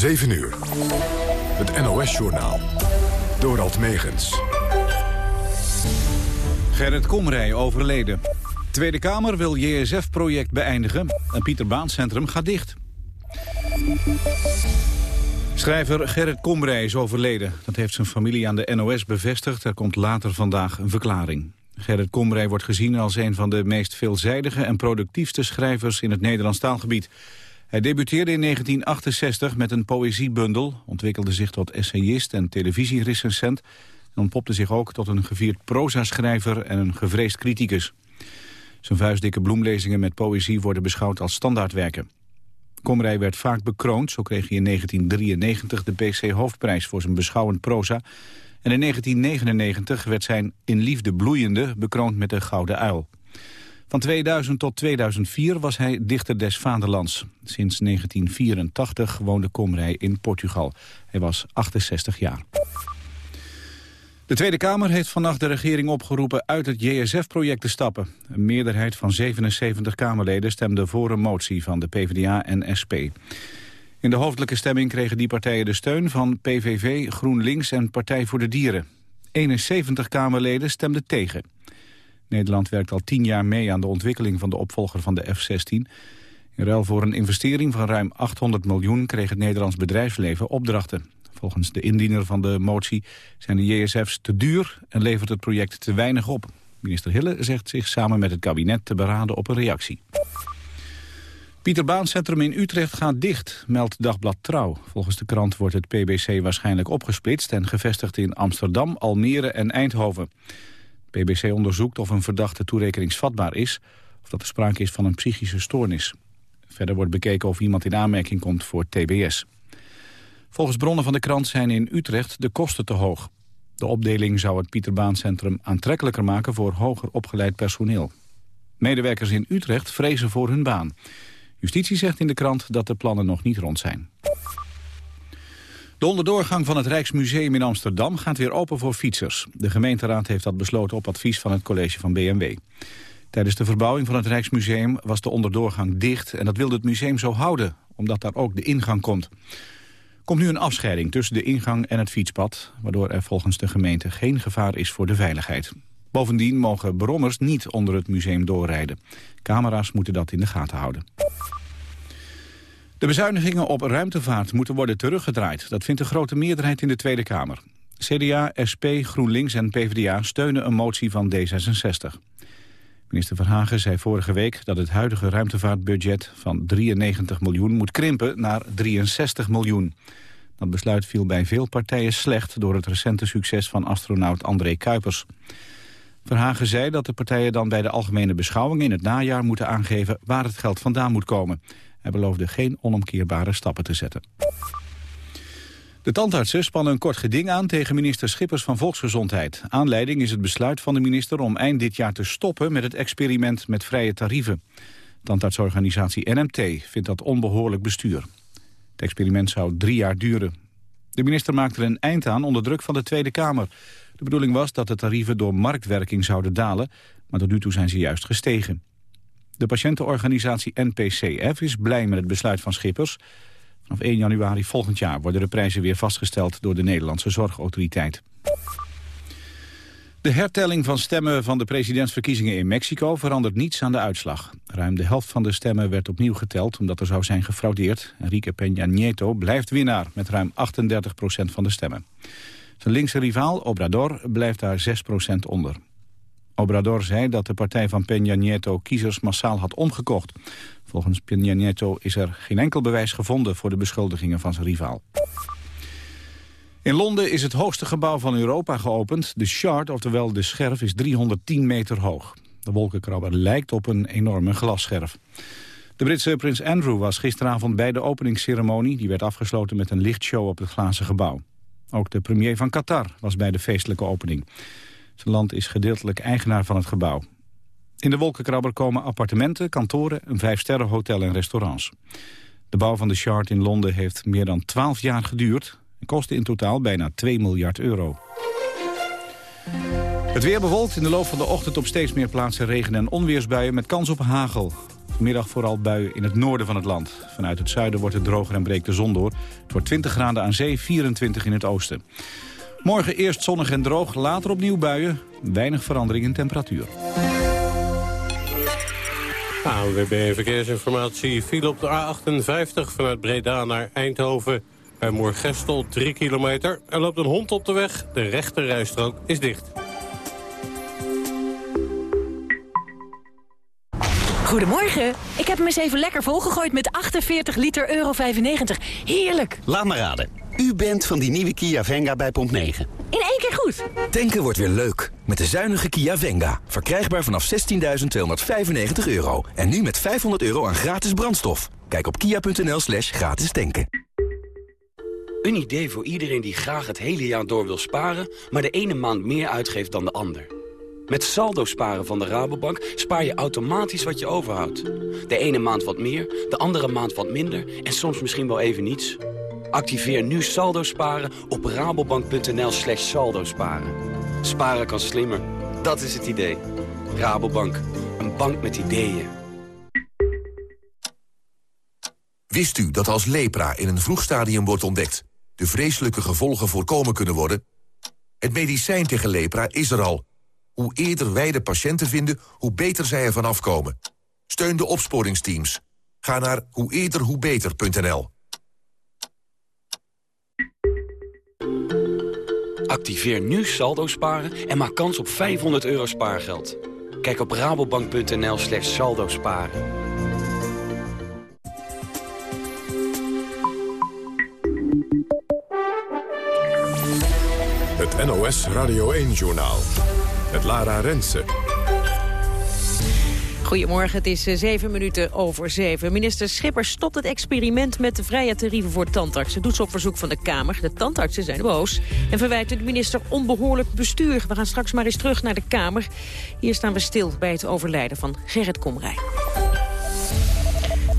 7 uur. Het NOS-journaal. Dorald Megens. Gerrit Komrij overleden. Tweede Kamer wil JSF-project beëindigen. En Pieter Baan Centrum gaat dicht. Schrijver Gerrit Komrij is overleden. Dat heeft zijn familie aan de NOS bevestigd. Er komt later vandaag een verklaring. Gerrit Komrij wordt gezien als een van de meest veelzijdige en productiefste schrijvers in het Nederlands taalgebied. Hij debuteerde in 1968 met een poëziebundel, ontwikkelde zich tot essayist en televisierecensent en ontpopte zich ook tot een gevierd prozaschrijver en een gevreesd criticus. Zijn vuistdikke bloemlezingen met poëzie worden beschouwd als standaardwerken. Komrij werd vaak bekroond, zo kreeg hij in 1993 de PC Hoofdprijs voor zijn beschouwend proza. En in 1999 werd zijn In Liefde Bloeiende bekroond met de Gouden Uil. Van 2000 tot 2004 was hij dichter des vaderlands. Sinds 1984 woonde Komrij in Portugal. Hij was 68 jaar. De Tweede Kamer heeft vannacht de regering opgeroepen uit het JSF-project te stappen. Een meerderheid van 77 Kamerleden stemde voor een motie van de PvdA en SP. In de hoofdelijke stemming kregen die partijen de steun van PVV, GroenLinks en Partij voor de Dieren. 71 Kamerleden stemden tegen. Nederland werkt al tien jaar mee aan de ontwikkeling van de opvolger van de F-16. In ruil voor een investering van ruim 800 miljoen kreeg het Nederlands bedrijfsleven opdrachten. Volgens de indiener van de motie zijn de JSF's te duur en levert het project te weinig op. Minister Hille zegt zich samen met het kabinet te beraden op een reactie. Pieter Baan Centrum in Utrecht gaat dicht, meldt Dagblad Trouw. Volgens de krant wordt het PBC waarschijnlijk opgesplitst... en gevestigd in Amsterdam, Almere en Eindhoven. PBC onderzoekt of een verdachte toerekeningsvatbaar is... of dat er sprake is van een psychische stoornis. Verder wordt bekeken of iemand in aanmerking komt voor TBS. Volgens bronnen van de krant zijn in Utrecht de kosten te hoog. De opdeling zou het Pieterbaancentrum aantrekkelijker maken voor hoger opgeleid personeel. Medewerkers in Utrecht vrezen voor hun baan. Justitie zegt in de krant dat de plannen nog niet rond zijn. De onderdoorgang van het Rijksmuseum in Amsterdam gaat weer open voor fietsers. De gemeenteraad heeft dat besloten op advies van het college van BMW. Tijdens de verbouwing van het Rijksmuseum was de onderdoorgang dicht... en dat wilde het museum zo houden, omdat daar ook de ingang komt. komt nu een afscheiding tussen de ingang en het fietspad... waardoor er volgens de gemeente geen gevaar is voor de veiligheid. Bovendien mogen brommers niet onder het museum doorrijden. Camera's moeten dat in de gaten houden. De bezuinigingen op ruimtevaart moeten worden teruggedraaid. Dat vindt een grote meerderheid in de Tweede Kamer. CDA, SP, GroenLinks en PvdA steunen een motie van D66. Minister Verhagen zei vorige week dat het huidige ruimtevaartbudget van 93 miljoen moet krimpen naar 63 miljoen. Dat besluit viel bij veel partijen slecht door het recente succes van astronaut André Kuipers. Verhagen zei dat de partijen dan bij de algemene beschouwing in het najaar moeten aangeven waar het geld vandaan moet komen. Hij beloofde geen onomkeerbare stappen te zetten. De tandartsen spannen een kort geding aan tegen minister Schippers van Volksgezondheid. Aanleiding is het besluit van de minister om eind dit jaar te stoppen met het experiment met vrije tarieven. Tandartsorganisatie NMT vindt dat onbehoorlijk bestuur. Het experiment zou drie jaar duren. De minister maakte er een eind aan onder druk van de Tweede Kamer. De bedoeling was dat de tarieven door marktwerking zouden dalen, maar tot nu toe zijn ze juist gestegen. De patiëntenorganisatie NPCF is blij met het besluit van Schippers. Vanaf 1 januari volgend jaar worden de prijzen weer vastgesteld door de Nederlandse Zorgautoriteit. De hertelling van stemmen van de presidentsverkiezingen in Mexico verandert niets aan de uitslag. Ruim de helft van de stemmen werd opnieuw geteld omdat er zou zijn gefraudeerd. Enrique Peña Nieto blijft winnaar met ruim 38% van de stemmen. Zijn linkse rivaal Obrador blijft daar 6% onder. Obrador zei dat de partij van Peña Nieto kiezers massaal had omgekocht. Volgens Peña Nieto is er geen enkel bewijs gevonden voor de beschuldigingen van zijn rivaal. In Londen is het hoogste gebouw van Europa geopend. De Shard, oftewel de scherf, is 310 meter hoog. De wolkenkrabber lijkt op een enorme glasscherf. De Britse prins Andrew was gisteravond bij de openingsceremonie. Die werd afgesloten met een lichtshow op het glazen gebouw. Ook de premier van Qatar was bij de feestelijke opening. Zijn land is gedeeltelijk eigenaar van het gebouw. In de wolkenkrabber komen appartementen, kantoren, een vijfsterrenhotel en restaurants. De bouw van de Shard in Londen heeft meer dan 12 jaar geduurd... en kostte in totaal bijna 2 miljard euro. Het weer bewolkt in de loop van de ochtend op steeds meer plaatsen regen- en onweersbuien met kans op hagel. Middag vooral buien in het noorden van het land. Vanuit het zuiden wordt het droger en breekt de zon door. Het wordt 20 graden aan zee, 24 in het oosten. Morgen eerst zonnig en droog, later opnieuw buien. Weinig verandering in temperatuur. ANWB Verkeersinformatie viel op de A58 vanuit Breda naar Eindhoven. Bij Moorgestel 3 kilometer. Er loopt een hond op de weg. De rechte rijstrook is dicht. Goedemorgen. Ik heb hem eens even lekker volgegooid met 48 liter euro 95. Heerlijk. Laat me raden. U bent van die nieuwe Kia Venga bij Pomp 9. In één keer goed. Tanken wordt weer leuk. Met de zuinige Kia Venga. Verkrijgbaar vanaf 16.295 euro. En nu met 500 euro aan gratis brandstof. Kijk op kia.nl slash gratis tanken. Een idee voor iedereen die graag het hele jaar door wil sparen... maar de ene maand meer uitgeeft dan de ander. Met saldo sparen van de Rabobank spaar je automatisch wat je overhoudt. De ene maand wat meer, de andere maand wat minder... en soms misschien wel even niets... Activeer nu saldo sparen op rabobank.nl slash saldo sparen. Sparen kan slimmer, dat is het idee. Rabobank, een bank met ideeën. Wist u dat als lepra in een vroeg stadium wordt ontdekt... de vreselijke gevolgen voorkomen kunnen worden? Het medicijn tegen lepra is er al. Hoe eerder wij de patiënten vinden, hoe beter zij ervan afkomen. Steun de opsporingsteams. Ga naar hoe eerder hoe beter.nl. Activeer nu saldo sparen en maak kans op 500 euro spaargeld. Kijk op rabobank.nl slash saldo sparen. Het NOS Radio 1-journaal. Het Lara Rensen. Goedemorgen, het is eh, zeven minuten over zeven. Minister Schipper stopt het experiment met de vrije tarieven voor tandartsen. Doet ze op verzoek van de Kamer. De tandartsen zijn boos en verwijten de minister onbehoorlijk bestuur. We gaan straks maar eens terug naar de Kamer. Hier staan we stil bij het overlijden van Gerrit Komrij.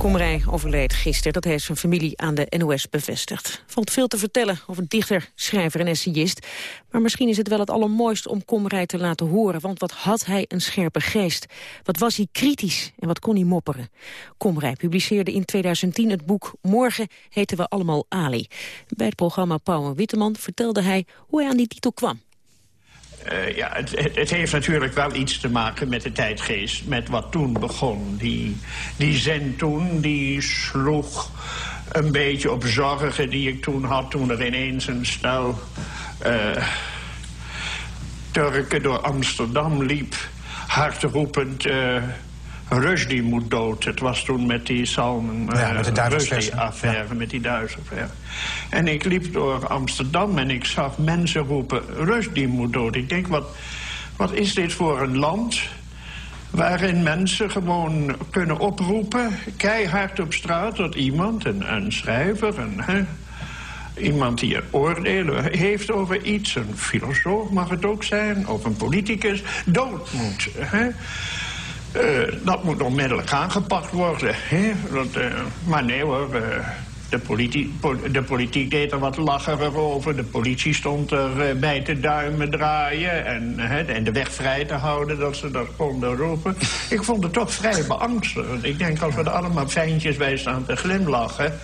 Komrij overleed gisteren. Dat heeft zijn familie aan de NOS bevestigd. Valt veel te vertellen over dichter, schrijver en essayist. Maar misschien is het wel het allermooist om Komrij te laten horen. Want wat had hij een scherpe geest. Wat was hij kritisch en wat kon hij mopperen. Komrij publiceerde in 2010 het boek Morgen heten we allemaal Ali. Bij het programma Pauw en Witteman vertelde hij hoe hij aan die titel kwam. Uh, ja, het, het, heeft natuurlijk wel iets te maken met de tijdgeest. Met wat toen begon. Die, die zen toen, die sloeg een beetje op zorgen die ik toen had... toen er ineens een stel uh, Turken door Amsterdam liep... hardroepend... Uh, Rushdie moet dood. Het was toen met die Salman ja, met de Rushdie-affaire, ja. met die Duitsaffaire. En ik liep door Amsterdam en ik zag mensen roepen... Rushdie moet dood. Ik denk, wat, wat is dit voor een land... waarin mensen gewoon kunnen oproepen... keihard op straat dat iemand, een, een schrijver... Een, hè, iemand die een oordelen heeft over iets... een filosoof mag het ook zijn, of een politicus... dood moet. Hè. Uh, dat moet onmiddellijk aangepakt worden. Hè? Uh, maar nee hoor, uh, de, de politiek deed er wat lacherig over. De politie stond er bij te duimen draaien en, en de weg vrij te houden dat ze dat konden roepen. Ik vond het toch vrij beangstigend. Ik denk als we er allemaal fijntjes bij staan te glimlachen...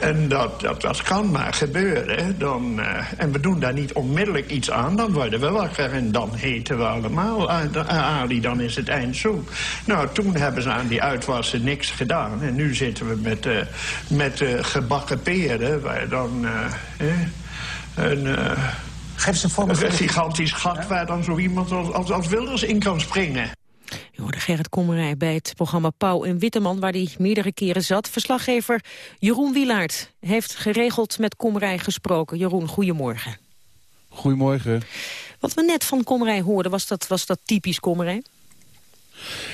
En dat, dat, dat kan maar gebeuren. Dan, uh, en we doen daar niet onmiddellijk iets aan, dan worden we wakker. En dan heten we allemaal Ali, dan is het eind zo. Nou, toen hebben ze aan die uitwassen niks gedaan. En nu zitten we met, uh, met uh, gebakken peren, waar dan een... Geef een. Een gigantisch gat waar dan zo iemand als, als, als Wilders in kan springen. Je hoorde Gerrit Kommerij bij het programma Pauw en Witteman... waar hij meerdere keren zat. Verslaggever Jeroen Wielaert heeft geregeld met Kommerij gesproken. Jeroen, goedemorgen. Goedemorgen. Wat we net van Kommerij hoorden, was dat, was dat typisch Kommerij?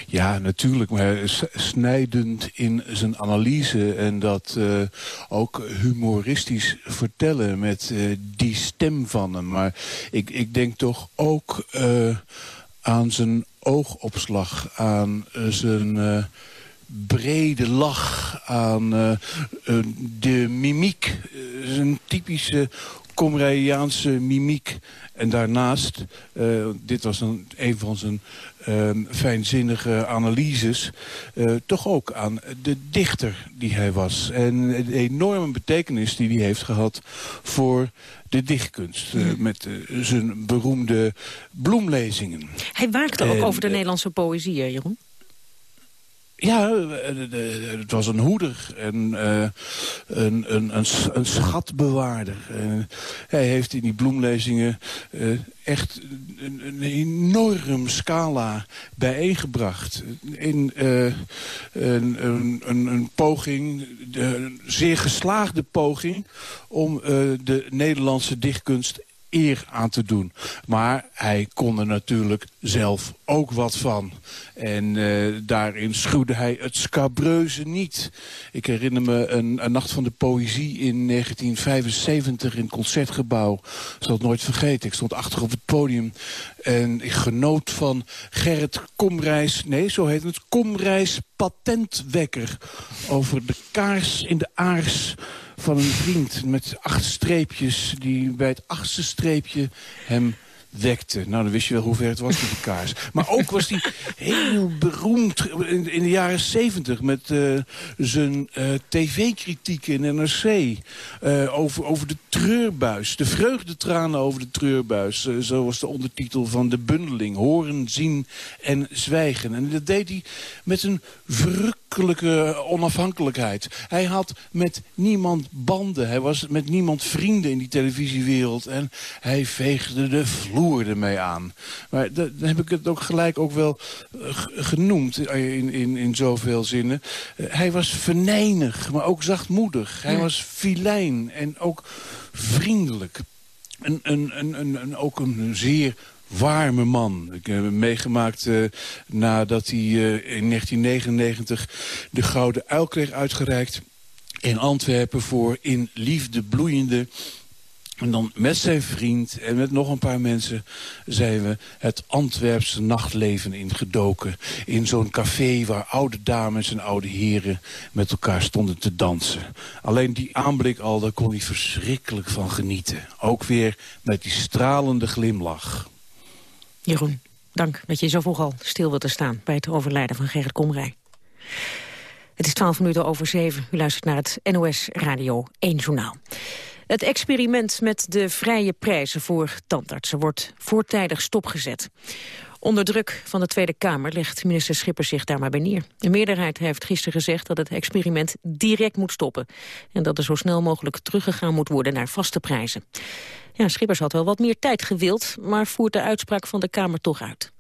Ja, natuurlijk, maar snijdend in zijn analyse... en dat uh, ook humoristisch vertellen met uh, die stem van hem. Maar ik, ik denk toch ook... Uh, aan zijn oogopslag, aan uh, zijn uh, brede lach, aan uh, de mimiek. zijn typische Komreiaanse mimiek. En daarnaast, uh, dit was een, een van zijn uh, fijnzinnige analyses... Uh, toch ook aan de dichter die hij was. En de enorme betekenis die hij heeft gehad voor de dichtkunst. Uh, met uh, zijn beroemde bloemlezingen. Hij waakte ook over de Nederlandse poëzie, Jeroen. Ja, het was een hoeder en uh, een, een, een, een, schatbewaarder. Hij heeft in die bloemlezingen uh, echt een, een, enorm scala bijeengebracht. In een, een, een, poging, een zeer geslaagde poging... om de Nederlandse dichtkunst eer aan te doen. Maar hij kon er natuurlijk zelf ook wat van. En uh, daarin schuwde hij het scabreuze niet. Ik herinner me een, een, Nacht van de Poëzie in 1975 in het Concertgebouw. Ik zal het nooit vergeten. Ik stond achter op het podium. En ik genoot van Gerrit Komreis, nee, zo heet het, Komreis Patentwekker. Over de kaars in de aars van een vriend met acht streepjes... die bij het achtste streepje hem wekte. Nou, dan wist je wel hoe ver het was met de kaars. Maar ook was hij heel beroemd in, de jaren zeventig... met uh, zijn uh, tv-kritiek in NRC. Uh, over, over de treurbuis. De vreugdetranen over de treurbuis. zo was de ondertitel van de bundeling. Horen, zien en zwijgen. En dat deed hij met een verrukkelijke onafhankelijkheid. Hij had met niemand banden. Hij was met niemand vrienden in die televisiewereld. En hij veegde de vloer ermee aan. Maar dan heb ik het ook gelijk ook wel uh, genoemd in, in, in zoveel zinnen. Uh, hij was venijnig, maar ook zachtmoedig. Hij ja. was filijn en ook vriendelijk. En, en, en, en, ook een zeer warme man. Ik heb hem meegemaakt uh, nadat hij uh, in 1999 de Gouden Uil kreeg uitgereikt in Antwerpen voor In Liefde Bloeiende en dan met zijn vriend en met nog een paar mensen zijn we het Antwerpse nachtleven ingedoken. In zo'n café waar oude dames en oude heren met elkaar stonden te dansen. Alleen die aanblik al, daar kon hij verschrikkelijk van genieten. Ook weer met die stralende glimlach. Jeroen, dank dat je zo vroeg al stil wilt staan bij het overlijden van Gerrit Komrij. Het is twaalf minuten over zeven. U luistert naar het NOS Radio 1 Journaal. Het experiment met de vrije prijzen voor tandartsen wordt voortijdig stopgezet. Onder druk van de Tweede Kamer legt minister Schippers zich daar maar bij neer. De meerderheid heeft gisteren gezegd dat het experiment direct moet stoppen. En dat er zo snel mogelijk teruggegaan moet worden naar vaste prijzen. Ja, Schippers had wel wat meer tijd gewild, maar voert de uitspraak van de Kamer toch uit.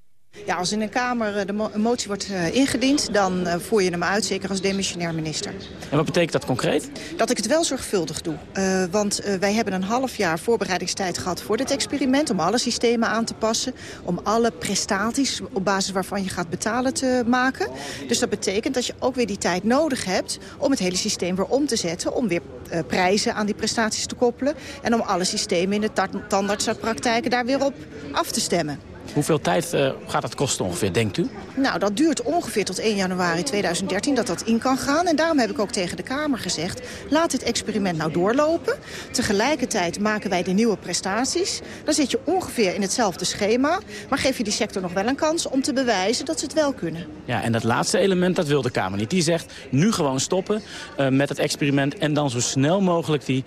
Ja, als in een Kamer eh, de mo motie wordt uh, ingediend, dan uh, voer je hem uit, zeker als demissionair minister. En wat betekent dat concreet? Dat ik het wel zorgvuldig doe. Uh, want wij hebben een half jaar voorbereidingstijd gehad voor dit experiment... om alle systemen aan te passen, om alle prestaties op basis waarvan je gaat betalen te maken. Dus dat betekent dat je ook weer die tijd nodig hebt om het hele systeem weer om te zetten... om weer prijzen aan die prestaties te koppelen... en om alle systemen in de tandartspraktijken daar weer op af te stemmen. Hoeveel tijd uh, gaat dat kosten ongeveer, denkt u? Nou, dat duurt ongeveer tot 1 januari 2013 dat dat in kan gaan. En daarom heb ik ook tegen de Kamer gezegd... laat dit experiment nou doorlopen. Tegelijkertijd maken wij de nieuwe prestaties. Dan zit je ongeveer in hetzelfde schema. Maar geef je die sector nog wel een kans om te bewijzen dat ze het wel kunnen. Ja, en dat laatste element, dat wil de Kamer niet. Die zegt nu gewoon stoppen uh, met het experiment... en dan zo snel mogelijk die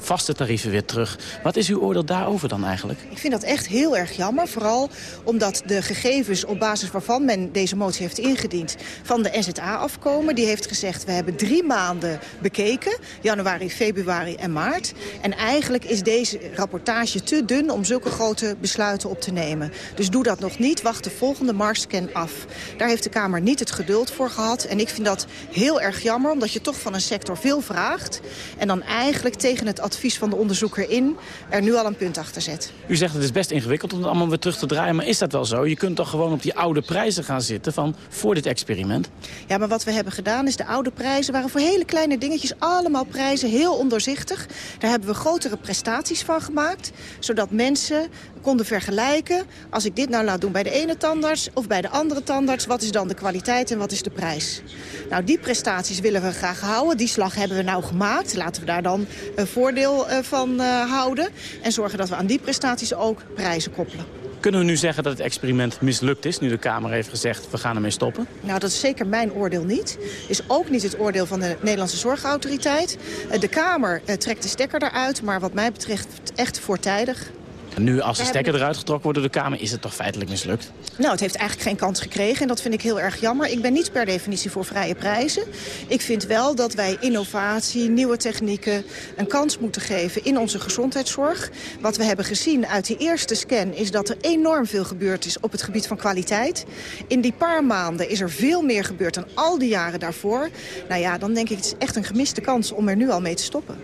vaste tarieven weer terug. Wat is uw oordeel daarover dan eigenlijk? Ik vind dat echt heel erg jammer. Vooral omdat de gegevens op basis waarvan men deze motie heeft ingediend... van de NZA afkomen. Die heeft gezegd, we hebben drie maanden bekeken. Januari, februari en maart. En eigenlijk is deze rapportage te dun om zulke grote besluiten op te nemen. Dus doe dat nog niet. Wacht de volgende Marscan af. Daar heeft de Kamer niet het geduld voor gehad. En ik vind dat heel erg jammer, omdat je toch van een sector veel vraagt. En dan eigenlijk tegen het advies van de onderzoeker in... er nu al een punt achter zet. U zegt het is best ingewikkeld om het allemaal weer terug te draaien. Maar is dat wel zo? Je kunt toch gewoon op die oude prijzen gaan zitten van voor dit experiment? Ja, maar wat we hebben gedaan is de oude prijzen... waren voor hele kleine dingetjes allemaal prijzen, heel ondoorzichtig. Daar hebben we grotere prestaties van gemaakt. Zodat mensen konden vergelijken... als ik dit nou laat doen bij de ene tandarts of bij de andere tandarts... wat is dan de kwaliteit en wat is de prijs? Nou, die prestaties willen we graag houden. Die slag hebben we nou gemaakt. Laten we daar dan een voordeel oordeel van houden. En zorgen dat we aan die prestaties ook prijzen koppelen. Kunnen we nu zeggen dat het experiment mislukt is... nu de Kamer heeft gezegd, we gaan ermee stoppen? Nou, dat is zeker mijn oordeel niet. Is ook niet het oordeel van de Nederlandse Zorgautoriteit. De Kamer trekt de stekker eruit, maar wat mij betreft echt voortijdig. Nu, als de stekker eruit getrokken wordt door de Kamer, is het toch feitelijk mislukt? Nou, het heeft eigenlijk geen kans gekregen en dat vind ik heel erg jammer. Ik ben niet per definitie voor vrije prijzen. Ik vind wel dat wij innovatie, nieuwe technieken een kans moeten geven in onze gezondheidszorg. Wat we hebben gezien uit die eerste scan is dat er enorm veel gebeurd is op het gebied van kwaliteit. In die paar maanden is er veel meer gebeurd dan al die jaren daarvoor. Nou ja, dan denk ik het is echt een gemiste kans om er nu al mee te stoppen.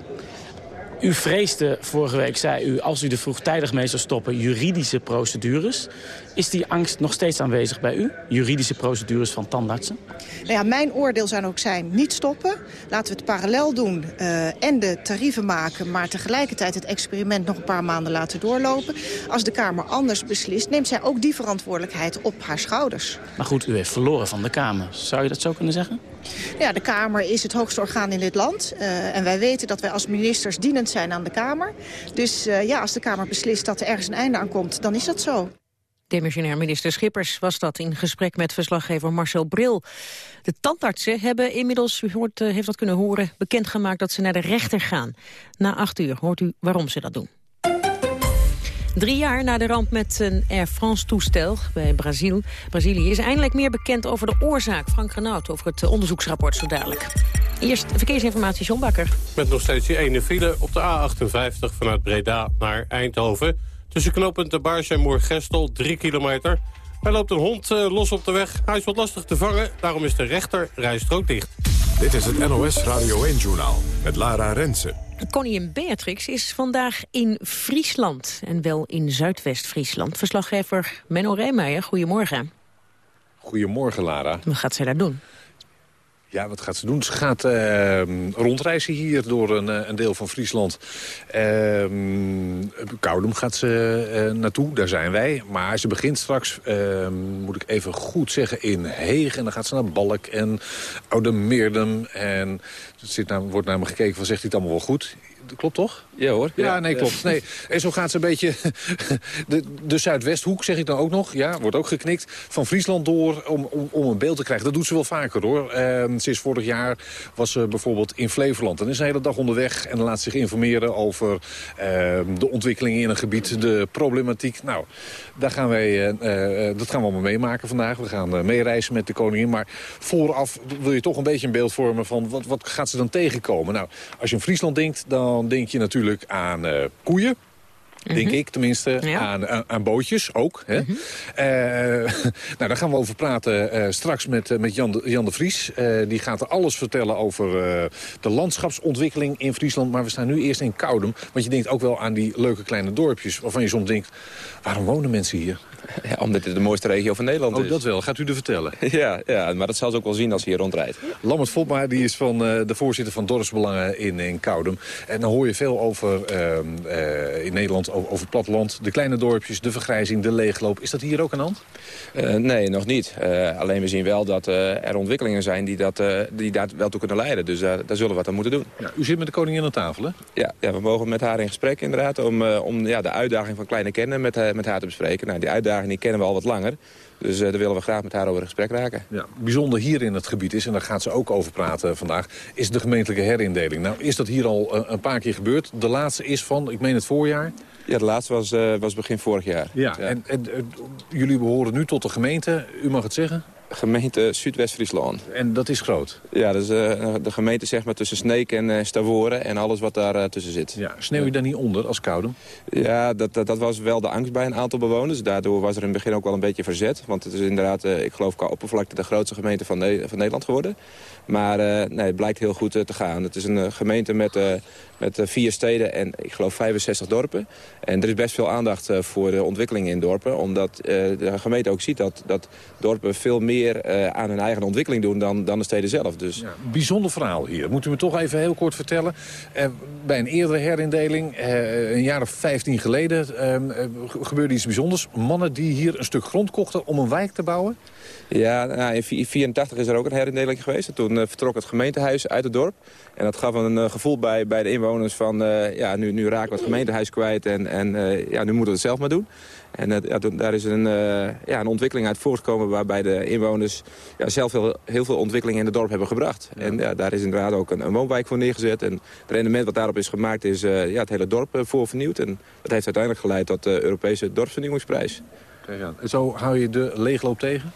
U vreesde vorige week, zei u, als u er vroegtijdig mee zou stoppen, juridische procedures. Is die angst nog steeds aanwezig bij u? Juridische procedures van tandartsen? Nou ja, mijn oordeel zou ook zijn, niet stoppen. Laten we het parallel doen uh, en de tarieven maken... maar tegelijkertijd het experiment nog een paar maanden laten doorlopen. Als de Kamer anders beslist, neemt zij ook die verantwoordelijkheid op haar schouders. Maar goed, u heeft verloren van de Kamer. Zou je dat zo kunnen zeggen? Ja, de Kamer is het hoogste orgaan in dit land. Uh, en wij weten dat wij als ministers dienend zijn aan de Kamer. Dus uh, ja, als de Kamer beslist dat er ergens een einde aan komt, dan is dat zo. Demissionair minister Schippers was dat in gesprek met verslaggever Marcel Bril. De tandartsen hebben inmiddels, u hoort, uh, heeft dat kunnen horen, bekendgemaakt dat ze naar de rechter gaan. Na acht uur hoort u waarom ze dat doen. Drie jaar na de ramp met een Air France-toestel bij Brazil, Brazilië... is eindelijk meer bekend over de oorzaak. Frank Renaud over het onderzoeksrapport zo dadelijk. Eerst verkeersinformatie, John Bakker. Met nog steeds die ene file op de A58 vanuit Breda naar Eindhoven... Tussen knooppunt de Baars en Moergestel, 3 kilometer. Er loopt een hond uh, los op de weg. Hij is wat lastig te vangen, daarom is de rechter rijstrook dicht. Dit is het NOS Radio 1-journaal met Lara Rensen. Koningin Beatrix is vandaag in Friesland. En wel in Zuidwest-Friesland. Verslaggever Menno Reemeijer, goedemorgen. Goedemorgen, Lara. Wat gaat zij daar doen? Ja, wat gaat ze doen? Ze gaat uh, rondreizen hier door een, eh, een deel van Friesland. Uh, gaat ze uh, naartoe, daar zijn wij. Maar ze begint straks, ehm, moet ik even goed zeggen, in Heeg. En dan gaat ze naar Balk en Oude Meerdem. En er zit naar, wordt naar me gekeken van, zegt hij het allemaal wel goed? Klopt toch? Ja hoor. Ja, nee, klopt. Nee. En zo gaat ze een beetje de, de Zuidwesthoek, zeg ik dan ook nog. Ja, wordt ook geknikt. Van Friesland door om, om, om een beeld te krijgen. Dat doet ze wel vaker hoor. Uh, sinds vorig jaar was ze bijvoorbeeld in Flevoland. Dan is ze een hele dag onderweg en laat zich informeren over uh, de ontwikkelingen in een gebied. De problematiek. Nou, daar gaan wij, uh, dat gaan we allemaal meemaken vandaag. We gaan meereizen met de koningin. Maar vooraf wil je toch een beetje een beeld vormen van wat, wat gaat ze dan tegenkomen. Nou, als je in Friesland denkt, dan denk je natuurlijk aan uh, koeien. Denk mhm. ik tenminste. Aan, aan, bootjes ook. Hè? Mhm. uh, nou, daar gaan we over praten uh, straks met, met Jan, de, Jan de Vries. die gaat er alles vertellen over de landschapsontwikkeling in Friesland. Maar we staan nu eerst in Koudem. Want je denkt ook wel aan die leuke kleine dorpjes. Waarvan je soms denkt, waarom wonen mensen hier? Ja, omdat het de mooiste regio van Nederland oh, is. dat wel. Gaat u er vertellen? ja, ja, maar dat zal ze ook wel zien als hij hier rondrijdt. Lambert Votma, die is van uh, de voorzitter van Dorpsbelangen in, in Koudem. En dan hoor je veel over uh, uh, in Nederland, over, het platteland. De kleine dorpjes, de vergrijzing, de leegloop. Is dat hier ook aan de hand? nee, nog niet. alleen we zien wel dat er ontwikkelingen zijn die, dat, die daar wel toe kunnen leiden. Dus daar zullen we wat aan moeten doen. Ja, u zit met de koningin aan tafel, hè? Ja, ja we mogen met haar in gesprek inderdaad om, om ja, de uitdaging van kleine kennen met, met haar te bespreken. Nou, die uitdaging die kennen we al wat langer. Dus uh, daar willen we graag met haar over in gesprek raken. Ja, bijzonder hier in het gebied is, en daar gaat ze ook over praten vandaag... is de gemeentelijke herindeling. Nou, is dat hier al uh, een paar keer gebeurd? De laatste is van, ik meen het voorjaar... Ja, de laatste was, uh, was begin vorig jaar. Ja, ja. en, en jullie behoren nu tot de gemeente. U mag het zeggen? Gemeente Zuidwest-Friesland. En dat is groot? Ja, dat is uh, de gemeente zeg maar tussen Sneek en uh, Stavoren en alles wat daar uh, tussen zit. Ja, sneeuw je daar niet onder als koude? Ja, dat, dat, dat, was wel de angst bij een aantal bewoners. Daardoor was er in het begin ook wel een beetje verzet. Want het is inderdaad, ik geloof qua oppervlakte, de grootste gemeente van, ne van Nederland geworden. Maar nee, het blijkt heel goed te gaan. Het is een gemeente met met vier steden en ik geloof 65 dorpen. En er is best veel aandacht voor de ontwikkelingen in dorpen. Omdat de gemeente ook ziet dat, dat dorpen veel meer meer aan hun eigen ontwikkeling doen dan, dan de steden zelf. Dus. Ja, bijzonder verhaal hier. Moet u me toch even heel kort vertellen. bij een eerdere herindeling, een jaar of 15 geleden, gebeurde iets bijzonders. Mannen die hier een stuk grond kochten om een wijk te bouwen? Ja, nou, in 1984 is er ook een herindeling geweest. Toen vertrok het gemeentehuis uit het dorp. En dat gaf een gevoel bij, bij de inwoners van... Ja, nu, nu raken we het gemeentehuis kwijt en, en ja, nu moeten we het zelf maar doen. En ja, daar is een, ja, een ontwikkeling uit voortgekomen... waarbij de inwoners ja, zelf heel, heel veel ontwikkeling in het dorp hebben gebracht. En ja, daar is inderdaad ook een, een, woonwijk voor neergezet. En het rendement wat daarop is gemaakt is ja, het hele dorp voor vernieuwd. En dat heeft uiteindelijk geleid tot de Europese dorpsvernieuwingsprijs. Zo hou je de leegloop tegen?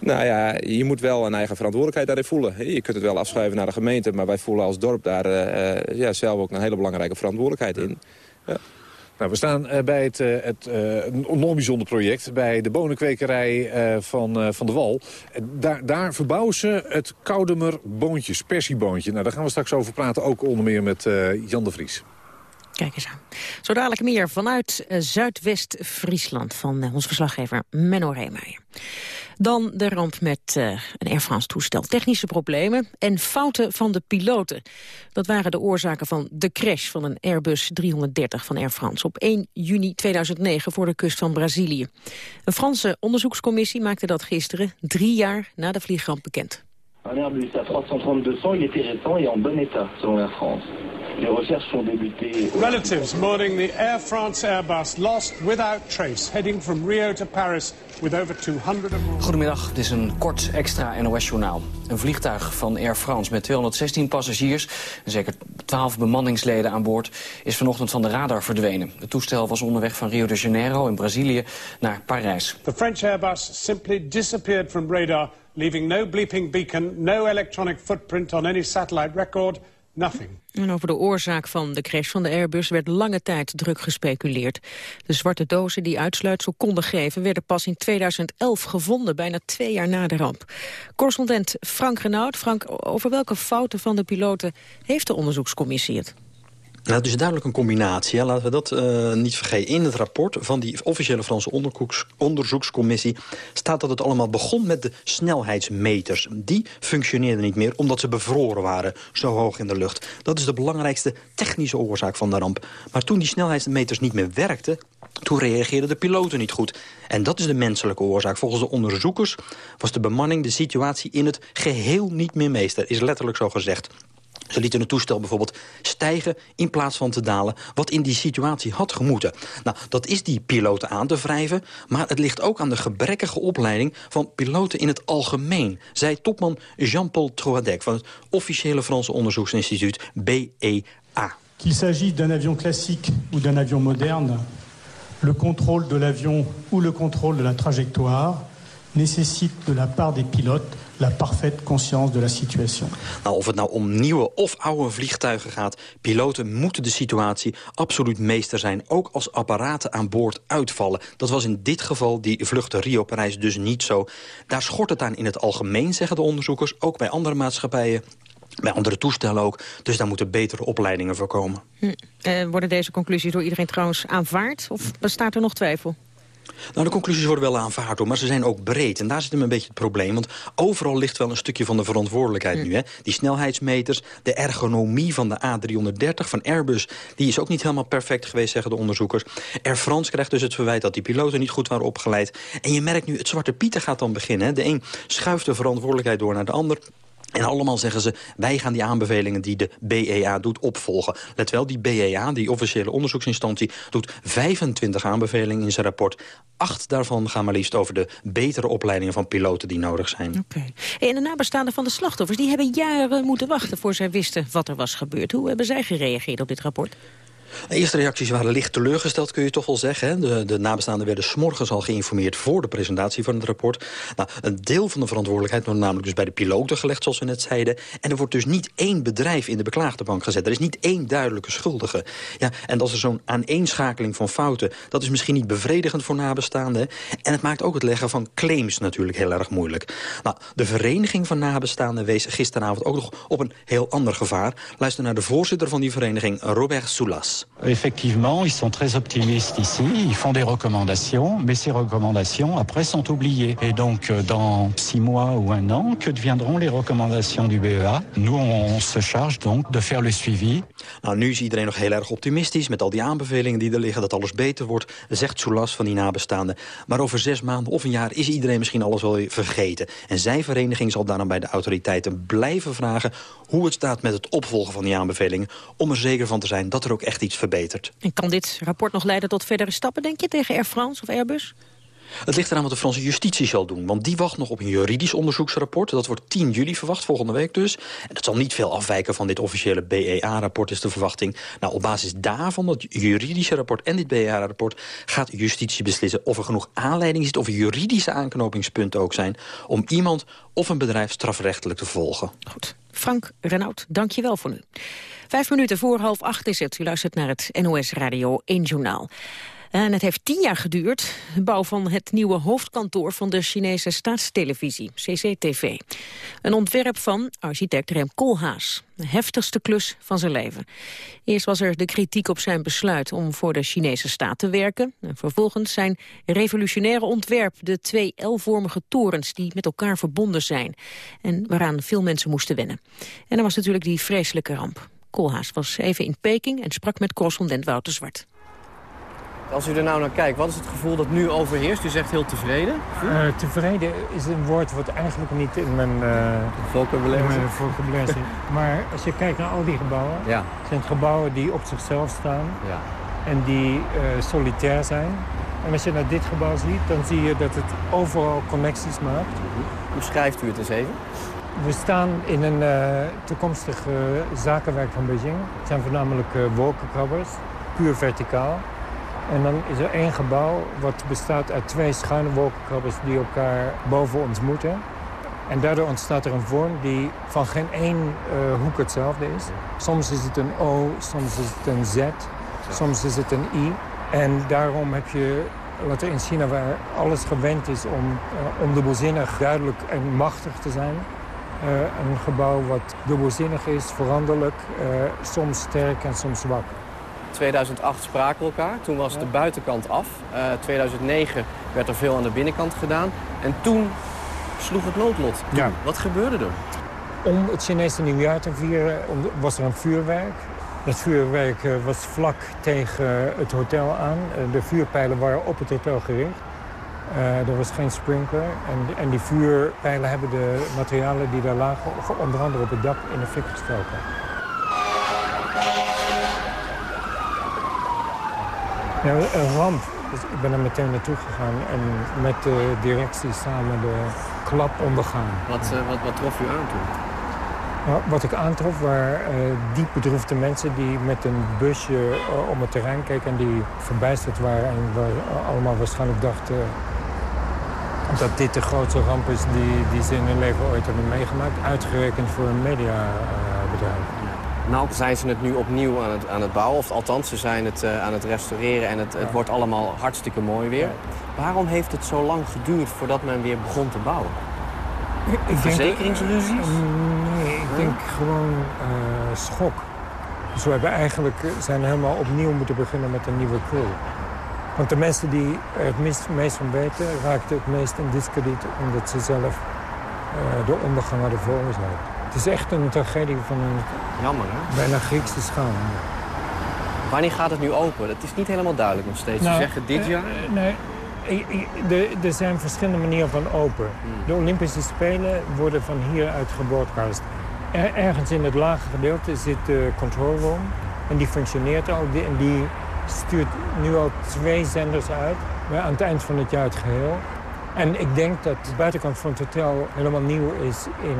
Nou ja, je moet wel een eigen verantwoordelijkheid daarin voelen. Je kunt het wel afschuiven naar de gemeente, maar wij voelen als dorp daar uh, ja, zelf ook een hele belangrijke verantwoordelijkheid in. Ja. Nou, we staan uh, bij het, uh, het uh, nog bijzonder project, bij de bonenkwekerij van, van de Wal. daar, daar verbouwen ze het Koudemer boontjes, persieboontje. Nou, daar gaan we straks over praten, ook onder meer met Jan de Vries. Kijk eens aan. Zo dadelijk meer vanuit Zuidwest-Friesland van onze verslaggever Menno Reemeijer. Dan de ramp met uh, een Air France-toestel. Technische problemen en fouten van de piloten. Dat waren de oorzaken van de crash van een Airbus 330 van Air France... op 1 juni 2009 voor de kust van Brazilië. Een Franse onderzoekscommissie maakte dat gisteren... drie jaar na de vliegramp bekend. Een Airbus A330-200 il était récent et en bon Air France. Les recherches sont débutées. Relatives mourning the Air France Airbus lost without trace, heading from Rio to Paris with over 200 Goedemiddag, dit is een kort extra NOS-journaal. Een vliegtuig van Air France met 216 passagiers... en zeker 12 bemanningsleden aan boord... is vanochtend van de radar verdwenen. Het toestel was onderweg van Rio de Janeiro in Brazilië naar Parijs. The French Airbus simply disappeared from radar... leaving no bleeping beacon, no electronic footprint on any satellite record... En over de oorzaak van de crash van de Airbus werd lange tijd druk gespeculeerd. De zwarte dozen die uitsluitsel konden geven... werden pas in 2011 gevonden, bijna twee jaar na de ramp. Correspondent Frank Renaud. Frank, over welke fouten van de piloten heeft de onderzoekscommissie het? Nou, is duidelijk een combinatie. Laten we dat uh, niet vergeten. In het rapport van die officiële Franse onderzoekscommissie... staat dat het allemaal begon met de snelheidsmeters. Die functioneerden niet meer omdat ze bevroren waren, zo hoog in de lucht. Dat is de belangrijkste technische oorzaak van de ramp. Maar toen die snelheidsmeters niet meer werkten... Toen reageerden de piloten niet goed. En dat is de menselijke oorzaak. Volgens de onderzoekers was de bemanning de situatie in het geheel niet meer meester. Is letterlijk zo gezegd. Ze lieten het toestel bijvoorbeeld stijgen in plaats van te dalen... wat in die situatie had gemoeten. Nou, dat is die piloten aan te wrijven... maar het ligt ook aan de gebrekkige opleiding van piloten in het algemeen... zei topman Jean-Paul Troadec van het officiële Franse onderzoeksinstituut BEA. Qu'il s'agisse d'un avion classique ou d'un avion moderne... le contrôle de l'avion ou le contrôle de la trajectoire nécessite de la part des pilotes la parfaite conscience de la situation. Nou, of het nou om nieuwe of oude vliegtuigen gaat... piloten moeten de situatie absoluut meester zijn... ook als apparaten aan boord uitvallen. Dat was in dit geval die vlucht Rio-Parijs dus niet zo. Daar schort het aan in het algemeen, zeggen de onderzoekers... ook bij andere maatschappijen bij andere toestellen ook. Dus daar moeten betere opleidingen voor komen. Hm. Eh, worden deze conclusies door iedereen trouwens aanvaard? Of bestaat er nog twijfel? Nou, de conclusies worden wel aanvaard, hoor, maar ze zijn ook breed. En daar zit hem een beetje het probleem. Want overal ligt wel een stukje van de verantwoordelijkheid hm. nu. Hè? Die snelheidsmeters, de ergonomie van de A330 van Airbus... die is ook niet helemaal perfect geweest, zeggen de onderzoekers. Air France krijgt dus het verwijt dat die piloten niet goed waren opgeleid. En je merkt nu, het zwarte pieten gaat dan beginnen. Hè? De een schuift de verantwoordelijkheid door naar de ander... En allemaal zeggen ze, wij gaan die aanbevelingen die de BEA doet opvolgen. Let wel, die BEA, die officiële onderzoeksinstantie... doet 25 aanbevelingen in zijn rapport. Acht daarvan gaan maar liefst over de betere opleidingen van piloten die nodig zijn. Oké. En de nabestaanden van de slachtoffers die hebben jaren moeten wachten... voor zij wisten wat er was gebeurd. Hoe hebben zij gereageerd op dit rapport? De eerste reacties waren licht teleurgesteld, kun je toch wel zeggen. Hè? De, de nabestaanden werden s'morgens al geïnformeerd... voor de presentatie van het rapport. Nou, een deel van de verantwoordelijkheid wordt namelijk dus bij de piloten gelegd... zoals we net zeiden. En er wordt dus niet één bedrijf in de beklaagde bank gezet. Er is niet één duidelijke schuldige. Ja, en als er zo'n aaneenschakeling van fouten... dat is misschien niet bevredigend voor nabestaanden. En het maakt ook het leggen van claims natuurlijk heel erg moeilijk. Nou, de vereniging van nabestaanden wees gisteravond ook nog op een heel ander gevaar. Luister naar de voorzitter van die vereniging, Robert Soulas. Soulas. Effectivement, ils sont très optimistes ici. Ils font des recommandations, mais ces recommandations après sont oubliées. Et donc, euh, dans six mois ou un an, que deviendront les recommandations du BEA Nous, on se charge donc de faire le suivi. Nou, nu is iedereen nog heel erg optimistisch met al die aanbevelingen die er liggen, dat alles beter wordt, zegt Soulas van die nabestaanden. Maar over zes maanden of een jaar is iedereen misschien alles wel vergeten. En zijn vereniging zal daarom bij de autoriteiten blijven vragen hoe het staat met het opvolgen van die aanbevelingen, om er zeker van te zijn dat er ook echt iets verbetert. En kan dit rapport nog leiden tot verdere stappen, denk je, tegen Air France of Airbus? Het ligt eraan wat de Franse justitie zal doen. Want die wacht nog op een juridisch onderzoeksrapport. Dat wordt 10 juli verwacht, volgende week dus. En dat zal niet veel afwijken van dit officiële BEA-rapport, is de verwachting. Nou, op basis daarvan, dat juridische rapport en dit BEA-rapport... gaat justitie beslissen of er genoeg aanleiding zit... of er juridische aanknopingspunten ook zijn... om iemand of een bedrijf strafrechtelijk te volgen. Goed. Frank Renaud, dank je wel voor nu. Vijf minuten voor half acht is het. U luistert naar het NOS Radio 1 Journaal. En het heeft tien jaar geduurd, de bouw van het nieuwe hoofdkantoor van de Chinese staatstelevisie, CCTV. Een ontwerp van architect Rem Koolhaas, de heftigste klus van zijn leven. Eerst was er de kritiek op zijn besluit om voor de Chinese staat te werken. En vervolgens zijn revolutionaire ontwerp, de twee L-vormige torens die met elkaar verbonden zijn. En waaraan veel mensen moesten wennen. En er was natuurlijk die vreselijke ramp. Koolhaas was even in Peking en sprak met correspondent Wouter Zwart. Als u er nou naar kijkt, wat is het gevoel dat nu overheerst? U zegt heel tevreden. Uh, tevreden is een woord wat eigenlijk niet in mijn, uh, vocabulaire zit. maar als je kijkt naar al die gebouwen, ja. zijn het gebouwen die op zichzelf staan ja. en die uh, solitair zijn. En als je naar dit gebouw ziet, dan zie je dat het overal connecties maakt. Hoe schrijft u het eens even? We staan in een toekomstig zakenwerk van Beijing. Het zijn voornamelijk wolkenkrabbers, puur verticaal. En dan is er één gebouw wat bestaat uit twee schuine wolkenkrabbers die elkaar boven ons moeten. En daardoor ontstaat er een vorm die van geen één uh, hoek hetzelfde is. Soms is het een O, soms is het een Z, soms is het een I. En daarom heb je, wat er in China waar alles gewend is om uh, ondubbelzinnig duidelijk en machtig te zijn... Uh, een gebouw wat dubbelzinnig is, veranderlijk, soms sterk en soms zwak. 2008 spraken we elkaar. Toen was de buitenkant af. Uh, 2009 werd er veel aan de binnenkant gedaan. En toen sloeg het noodlot. Ja. Wat gebeurde er? Om het Chinese nieuwjaar te vieren was er een vuurwerk. Dat vuurwerk eh, was vlak tegen het hotel aan. Eh, de vuurpijlen waren op het hotel gericht. Uh, er was geen sprinkler. En, en die vuurpijlen hebben de materialen die daar lagen... onder andere op het dak in de fik gestoken. Ja, een ramp. Dus ik ben er meteen naartoe gegaan en met de directie samen de klap ondergaan. Wat, uh, wat, wat trof u aan toen? Nou, wat ik aantrof waren uh, diep bedroefde mensen die met een busje uh, om het terrein keken en die verbijsterd waren en waar allemaal waarschijnlijk dachten dat dit de grootste ramp is die, die ze in hun leven ooit hebben meegemaakt, uitgerekend voor een mediabedrijf. Nou zijn ze het nu opnieuw aan het, aan het bouwen. Of althans, ze zijn het uh, aan het restaureren en het, het wordt allemaal hartstikke mooi weer. Waarom heeft het zo lang geduurd voordat men weer begon te bouwen? Ik Verzekeringsruzies? nee, ik denk gewoon uh, schok. Dus we hebben eigenlijk zijn helemaal opnieuw moeten beginnen met een nieuwe crew. Want de mensen die er het meest, meest van weten, raakten het meest in discrediet omdat ze zelf de ondergang hadden veroorzaakt. Het is echt een tragedie van een Jammer, hè? bijna Griekse schaal. Wanneer gaat het nu open? Dat is niet helemaal duidelijk nog steeds. Nou, Ze zeggen dit jaar? Uh, nee, er zijn verschillende manieren van open. Hmm. De Olympische Spelen worden van hieruit gebroadcast. Er, ergens in het lage gedeelte zit de control room. En die functioneert al. En die stuurt nu al twee zenders uit. Maar aan het eind van het jaar het geheel. En ik denk dat de buitenkant van het hotel helemaal nieuw is in,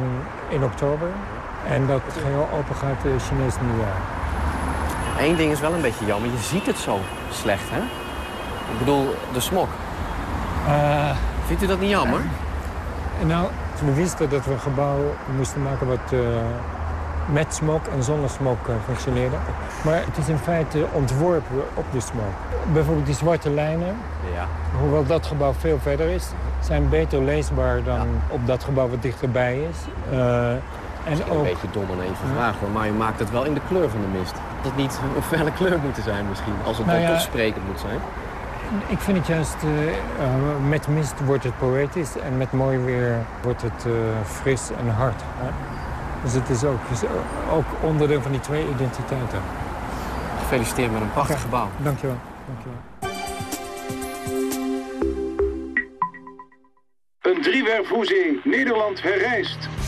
in oktober. En dat het geheel open gaat de Chinese nieuwjaar. Eén ding is wel een beetje jammer. Je ziet het zo slecht, hè? Ik bedoel, de smok. Uh, Vindt u dat niet jammer? Uh, nou, we wisten dat we een gebouw moesten maken wat uh, met smok en zonder smok uh, functioneerde. Maar het is in feite ontworpen op de smok. Bijvoorbeeld die zwarte lijnen, ja. hoewel dat gebouw veel verder is... zijn beter leesbaar dan op dat gebouw wat dichterbij is. Uh, en ook... een beetje dom en even vraag hoor, maar je maakt het wel in de kleur van de mist. Had het niet een felle kleur moeten zijn misschien, als het Nou dan ja, toch sprekend moet zijn? Ik vind het juist, eh, eh, met mist wordt het poëtisch en met mooi weer wordt het eh, fris en hard. Hè? Dus het is ook, is ook onderdeel van die twee identiteiten. Gefeliciteerd met een prachtig gebouw. Dankjewel. Dankjewel. Een driewerfhoezing. Nederland herrijst.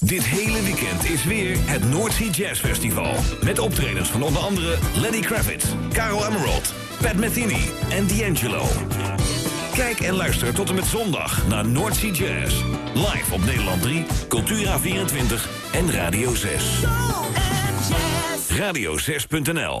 Dit hele weekend is weer het Noordsea Jazz Festival. Met optredens van onder andere Lenny Kravitz, Caro Emerald, Pat Metheny en D'Angelo. Kijk en luister tot en met zondag naar Noordsea Jazz. Live op Nederland 3, Cultura24 en Radio 6. Radio6.nl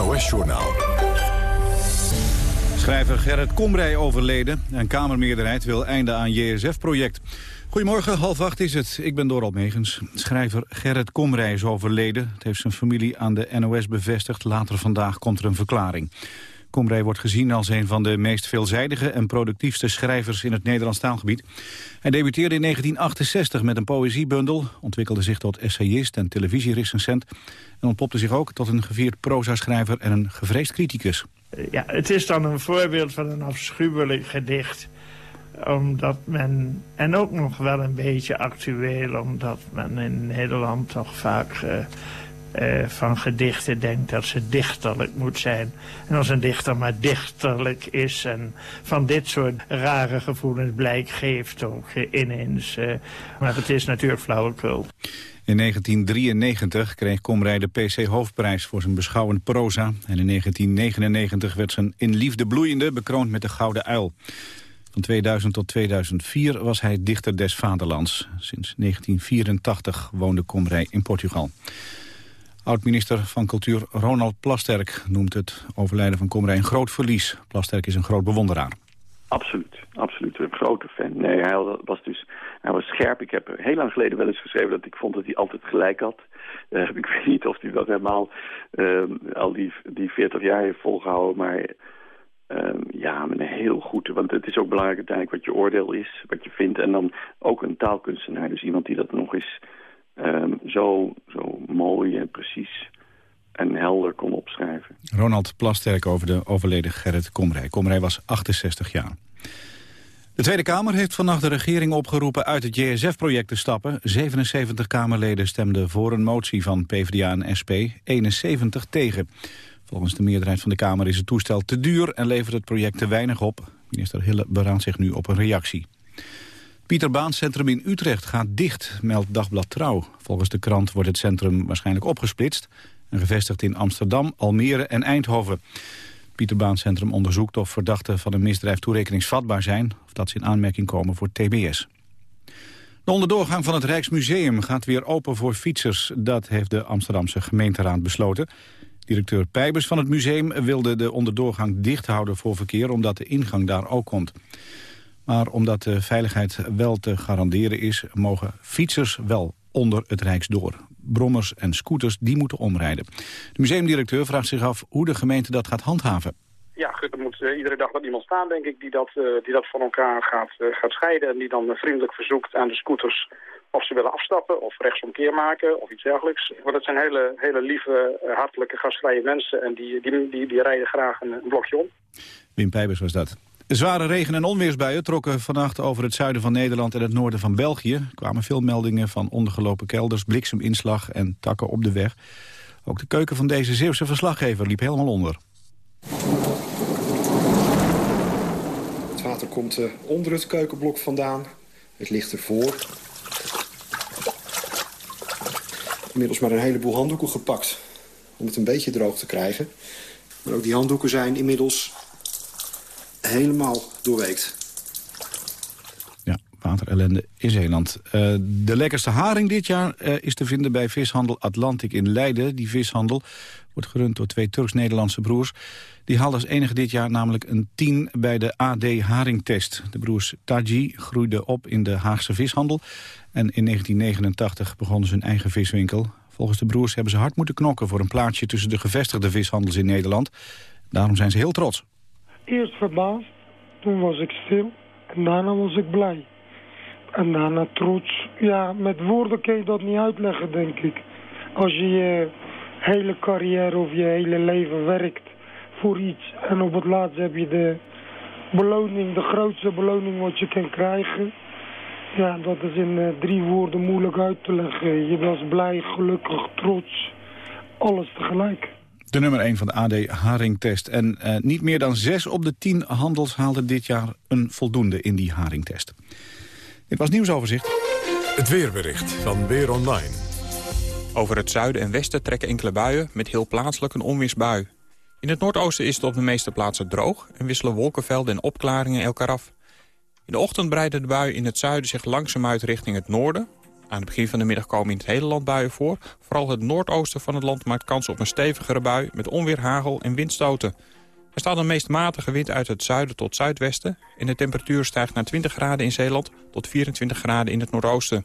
NOS-journaal. Schrijver Gerrit Komrij overleden. Een Kamermeerderheid wil einde aan JSF-project. Goedemorgen, half acht is het. Ik ben Doral Megens. Schrijver Gerrit Komrij is overleden. Het heeft zijn familie aan de NOS bevestigd. Later vandaag komt er een verklaring. Komrij wordt gezien als een van de meest veelzijdige en productiefste schrijvers in het Nederlands taalgebied. Hij debuteerde in 1968 met een poëziebundel, ontwikkelde zich tot essayist en televisierecensent en ontpopte zich ook tot een gevierd proza-schrijver en een gevreesd criticus. Ja, het is dan een voorbeeld van een afschuwelijk gedicht. Omdat men, en ook nog wel een beetje actueel, omdat men in Nederland toch vaak eh, eh, van gedichten denkt dat ze dichterlijk moet zijn. En als een dichter maar dichterlijk is en van dit soort rare gevoelens blijk geeft ook eh, ineens. eh, maar het is natuurlijk flauwekul. In 1993 kreeg Komrij de PC Hoofdprijs voor zijn beschouwend proza. En in 1999 werd zijn In Liefde Bloeiende bekroond met de Gouden Uil. Van 2000 tot 2004 was hij dichter des vaderlands. Sinds 1984 woonde Komrij in Portugal. Oud-minister van Cultuur Ronald Plasterk noemt het overlijden van Komrij een groot verlies. Plasterk is een groot bewonderaar. Absoluut, absoluut. Een grote fan. Nee, hij was dus hij was scherp. Ik heb heel lang geleden wel eens geschreven dat ik vond dat hij altijd gelijk had. Eh, ik weet niet of hij dat helemaal eh, al die, die 40 jaar heeft volgehouden, maar eh, ja, met een heel goed... Want het is ook belangrijk uiteindelijk wat je oordeel is, wat je vindt. En dan ook een taalkunstenaar, dus iemand die dat nog eens ehm, zo, zo mooi en precies en helder kon opschrijven. Ronald Plasterk over de overleden Gerrit Komrij. Komrij was 68 jaar. De Tweede Kamer heeft vannacht de regering opgeroepen uit het JSF-project te stappen. 77 Kamerleden stemden voor een motie van PvdA en SP, 71 tegen. Volgens de meerderheid van de Kamer is het toestel te duur en levert het project te weinig op. Minister Hille beraadt zich nu op een reactie. Pieter Baan Centrum in Utrecht gaat dicht, meldt Dagblad Trouw. Volgens de krant wordt het centrum waarschijnlijk opgesplitst... en gevestigd in Amsterdam, Almere en Eindhoven. Pieter Baan Centrum onderzoekt of verdachten van een misdrijf toerekeningsvatbaar zijn... of dat ze in aanmerking komen voor TBS. De onderdoorgang van het Rijksmuseum gaat weer open voor fietsers. Dat heeft de Amsterdamse gemeenteraad besloten. Directeur Pijbers van het museum wilde de onderdoorgang dicht houden voor verkeer... omdat de ingang daar ook komt. Maar omdat de veiligheid wel te garanderen is... mogen fietsers wel onder het Rijksdoor. Brommers en scooters die moeten omrijden. De museumdirecteur vraagt zich af hoe de gemeente dat gaat handhaven. Ja, goed, er moet eh, iedere dag wel iemand staan, denk ik, die dat, eh, die dat van elkaar gaat, eh, gaat scheiden. En die dan vriendelijk verzoekt aan de scooters of ze willen afstappen of rechtsomkeer maken of iets dergelijks. Want het zijn hele, hele lieve, hartelijke, gastvrije mensen en die, die, die, die rijden graag een, een blokje om. Wim Pijbers was dat. Zware regen- en onweersbuien trokken vannacht over het zuiden van Nederland en het noorden van België. Er kwamen veel meldingen van ondergelopen kelders, blikseminslag en takken op de weg. Ook de keuken van deze Zeeuwse verslaggever liep helemaal onder. Het water komt uh, onder het keukenblok vandaan. Het ligt ervoor. Inmiddels maar een heleboel handdoeken gepakt om het een beetje droog te krijgen. Maar ook die handdoeken zijn inmiddels helemaal doorweekt. Ja, waterellende in Zeeland. Uh, de lekkerste haring dit jaar uh, is te vinden bij vishandel Atlantic in Leiden. Die vishandel wordt gerund door twee Turks-Nederlandse broers. Die haalden als enige dit jaar namelijk een 10 bij de AD Haringtest. De broers Taji groeiden op in de Haagse vishandel. En in 1989 begonnen ze hun eigen viswinkel. Volgens de broers hebben ze hard moeten knokken voor een plaatsje tussen de gevestigde vishandels in Nederland. Daarom zijn ze heel trots. Eerst verbaasd, toen was ik stil en daarna was ik blij. En daarna trots. Ja, met woorden kun je dat niet uitleggen, denk ik. Als je je hele carrière of je hele leven werkt voor iets en op het laatst heb je de beloning, de grootste beloning wat je kan krijgen ja, dat is in uh, drie woorden moeilijk uit te leggen. Je was blij, gelukkig, trots. Alles tegelijk. De nummer 1 van de AD Haringtest. En uh, niet meer dan 6 op de 10 handels haalden dit jaar een voldoende in die Haringtest. Dit was nieuwsoverzicht. Het weerbericht van Weer Online. Over het zuiden en westen trekken enkele buien met heel plaatselijk een onweersbui. In het noordoosten is het op de meeste plaatsen droog... en wisselen wolkenvelden en opklaringen elkaar af. In de ochtend breiden de buien in het zuiden zich langzaam uit richting het noorden. Aan het begin van de middag komen in het hele land buien voor. Vooral het noordoosten van het land maakt kans op een stevigere bui... met onweer, hagel en windstoten. Er staat een meest matige wind uit het zuiden tot zuidwesten... en de temperatuur stijgt naar 20 graden in Zeeland tot 24 graden in het noordoosten.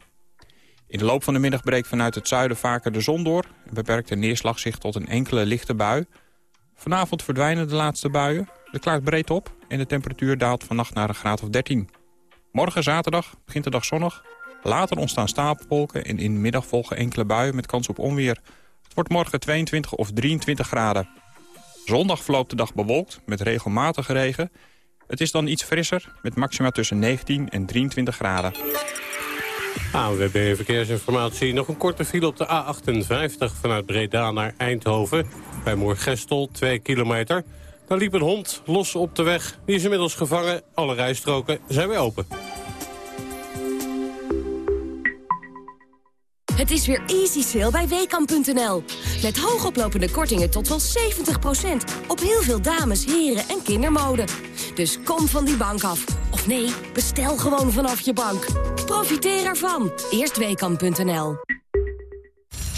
In de loop van de middag breekt vanuit het zuiden vaker de zon door... en beperkt de neerslag zich tot een enkele lichte bui. Vanavond verdwijnen de laatste buien. Het klaart breed op en de temperatuur daalt vannacht naar een graad of 13. Morgen zaterdag begint de dag zonnig. Later ontstaan stapelwolken en in de middag volgen enkele buien met kans op onweer. Het wordt morgen 22 of 23 graden. Zondag verloopt de dag bewolkt met regelmatige regen. Het is dan iets frisser met maxima tussen 19 en 23 graden. ANWB Verkeersinformatie. Nog een korte file op de A58 vanuit Breda naar Eindhoven. Bij Moergestel, 2 kilometer. Daar liep een hond los op de weg. Die is inmiddels gevangen. Alle rijstroken zijn weer open. Het is weer easy sale bij WKAM.nl. Met hoogoplopende kortingen tot wel 70%. Op heel veel dames, heren en kindermode. Dus kom van die bank af. Of nee, bestel gewoon vanaf je bank. Profiteer ervan. Eerst WKAM.nl.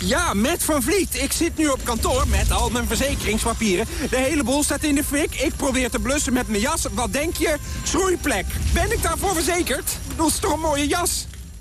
Ja, met Van Vliet. Ik zit nu op kantoor met al mijn verzekeringspapieren. De hele boel staat in de fik. Ik probeer te blussen met mijn jas. Wat denk je? Schroeiplek. Ben ik daarvoor verzekerd? Dat is toch een mooie jas?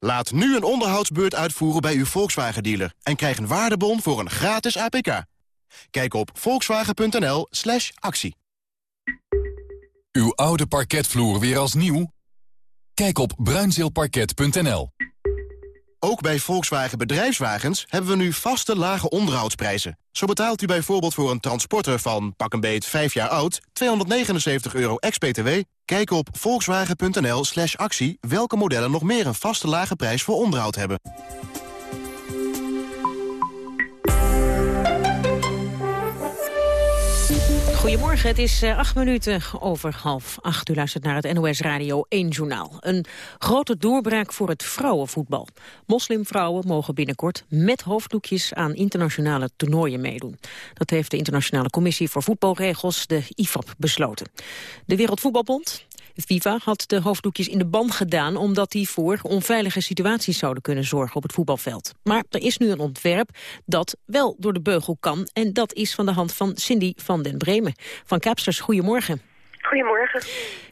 Laat nu een onderhoudsbeurt uitvoeren bij uw Volkswagen-dealer... en krijg een waardebon voor een gratis APK. Kijk op volkswagen.nl slash actie. Uw oude parketvloer weer als nieuw? Kijk op bruinzeelparket.nl. Ook bij Volkswagen Bedrijfswagens hebben we nu vaste lage onderhoudsprijzen. Zo betaalt u bijvoorbeeld voor een transporter van pak een beet 5 jaar oud... 279 euro ex-BTW. Kijk op volkswagen.nl slash actie welke modellen nog meer een vaste lage prijs voor onderhoud hebben. Goedemorgen, het is uh, acht minuten over half acht. U luistert naar het NOS Radio 1 Journaal. Een grote doorbraak voor het vrouwenvoetbal. Moslimvrouwen mogen binnenkort met hoofddoekjes aan internationale toernooien meedoen. Dat heeft de Internationale Commissie voor Voetbalregels, de IFAB, besloten. De Wereldvoetbalbond FIFA had de hoofddoekjes in de ban gedaan omdat die voor onveilige situaties zouden kunnen zorgen op het voetbalveld. Maar er is nu een ontwerp dat wel door de beugel kan en dat is van de hand van Cindy van den Bremen. Van Capsters, goedemorgen. Goedemorgen.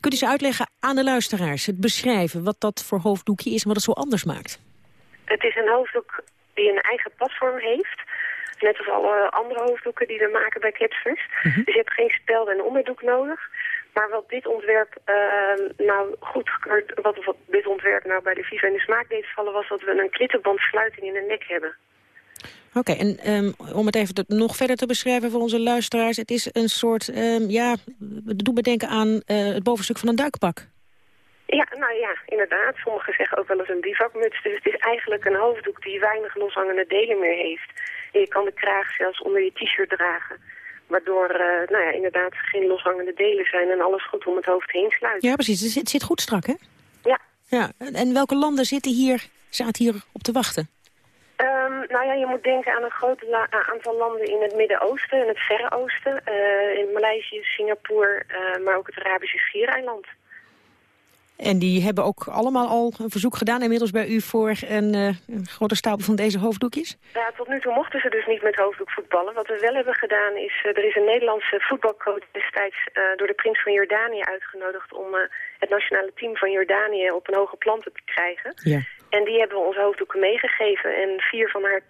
Kunt u ze uitleggen aan de luisteraars, het beschrijven wat dat voor hoofddoekje is en wat het zo anders maakt? Het is een hoofddoek die een eigen platform heeft. Net als alle andere hoofddoeken die we maken bij Capsters. Mhm. Dus je hebt geen speld en onderdoek nodig. Maar wat dit ontwerp uh, nou goedgekeurd, wat, wat dit ontwerp nou bij de FIFA in de smaak deed vallen, was dat we een klittenbandsluiting in de nek hebben. Oké, en um, om het even te, nog verder te beschrijven voor onze luisteraars. Het is een soort, um, ja, doet me denken aan uh, het bovenstuk van een duikpak. Ja, nou ja, inderdaad. Sommigen zeggen ook wel eens een bivakmuts. Dus het is eigenlijk een hoofddoek die weinig loshangende delen meer heeft. En je kan de kraag zelfs onder je t-shirt dragen. Waardoor, uh, nou ja, inderdaad geen loshangende delen zijn en alles goed om het hoofd heen sluit. Ja, precies. Het zit, zit goed strak, hè? Ja. ja. En welke landen zitten hier, zaten hier op te wachten? Um, nou ja, je moet denken aan een groot aantal landen in het Midden-Oosten en het Verre Oosten. Uh, in Maleisië, Singapore, uh, maar ook het Arabische Schiereiland. En die hebben ook allemaal al een verzoek gedaan inmiddels bij u voor een, uh, een grote stapel van deze hoofddoekjes? Ja, tot nu toe mochten ze dus niet met hoofddoek voetballen. Wat we wel hebben gedaan is, uh, er is een Nederlandse voetbalcoach destijds uh, door de prins van Jordanië uitgenodigd om het nationale team van Jordanië op een hoge planten te krijgen. Ja. En die hebben we onze hoofddoeken meegegeven. En vier van haar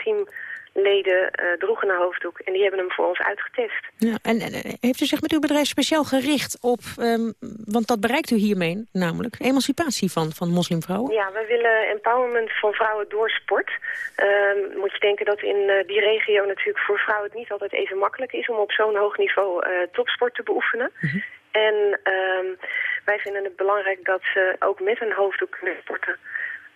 teamleden uh, droegen een hoofddoek. En die hebben hem voor ons uitgetest. Ja, en, en heeft u zich met uw bedrijf speciaal gericht op... Um, want dat bereikt u hiermee namelijk, emancipatie van, van moslimvrouwen? Ja, we willen empowerment van vrouwen door sport. Um, moet je denken dat in uh, die regio natuurlijk voor vrouwen het niet altijd even makkelijk is... om op zo'n hoog niveau uh, topsport te beoefenen. Mhm. Mm -hmm. En um, wij vinden het belangrijk dat ze ook met een hoofddoek kunnen sporten.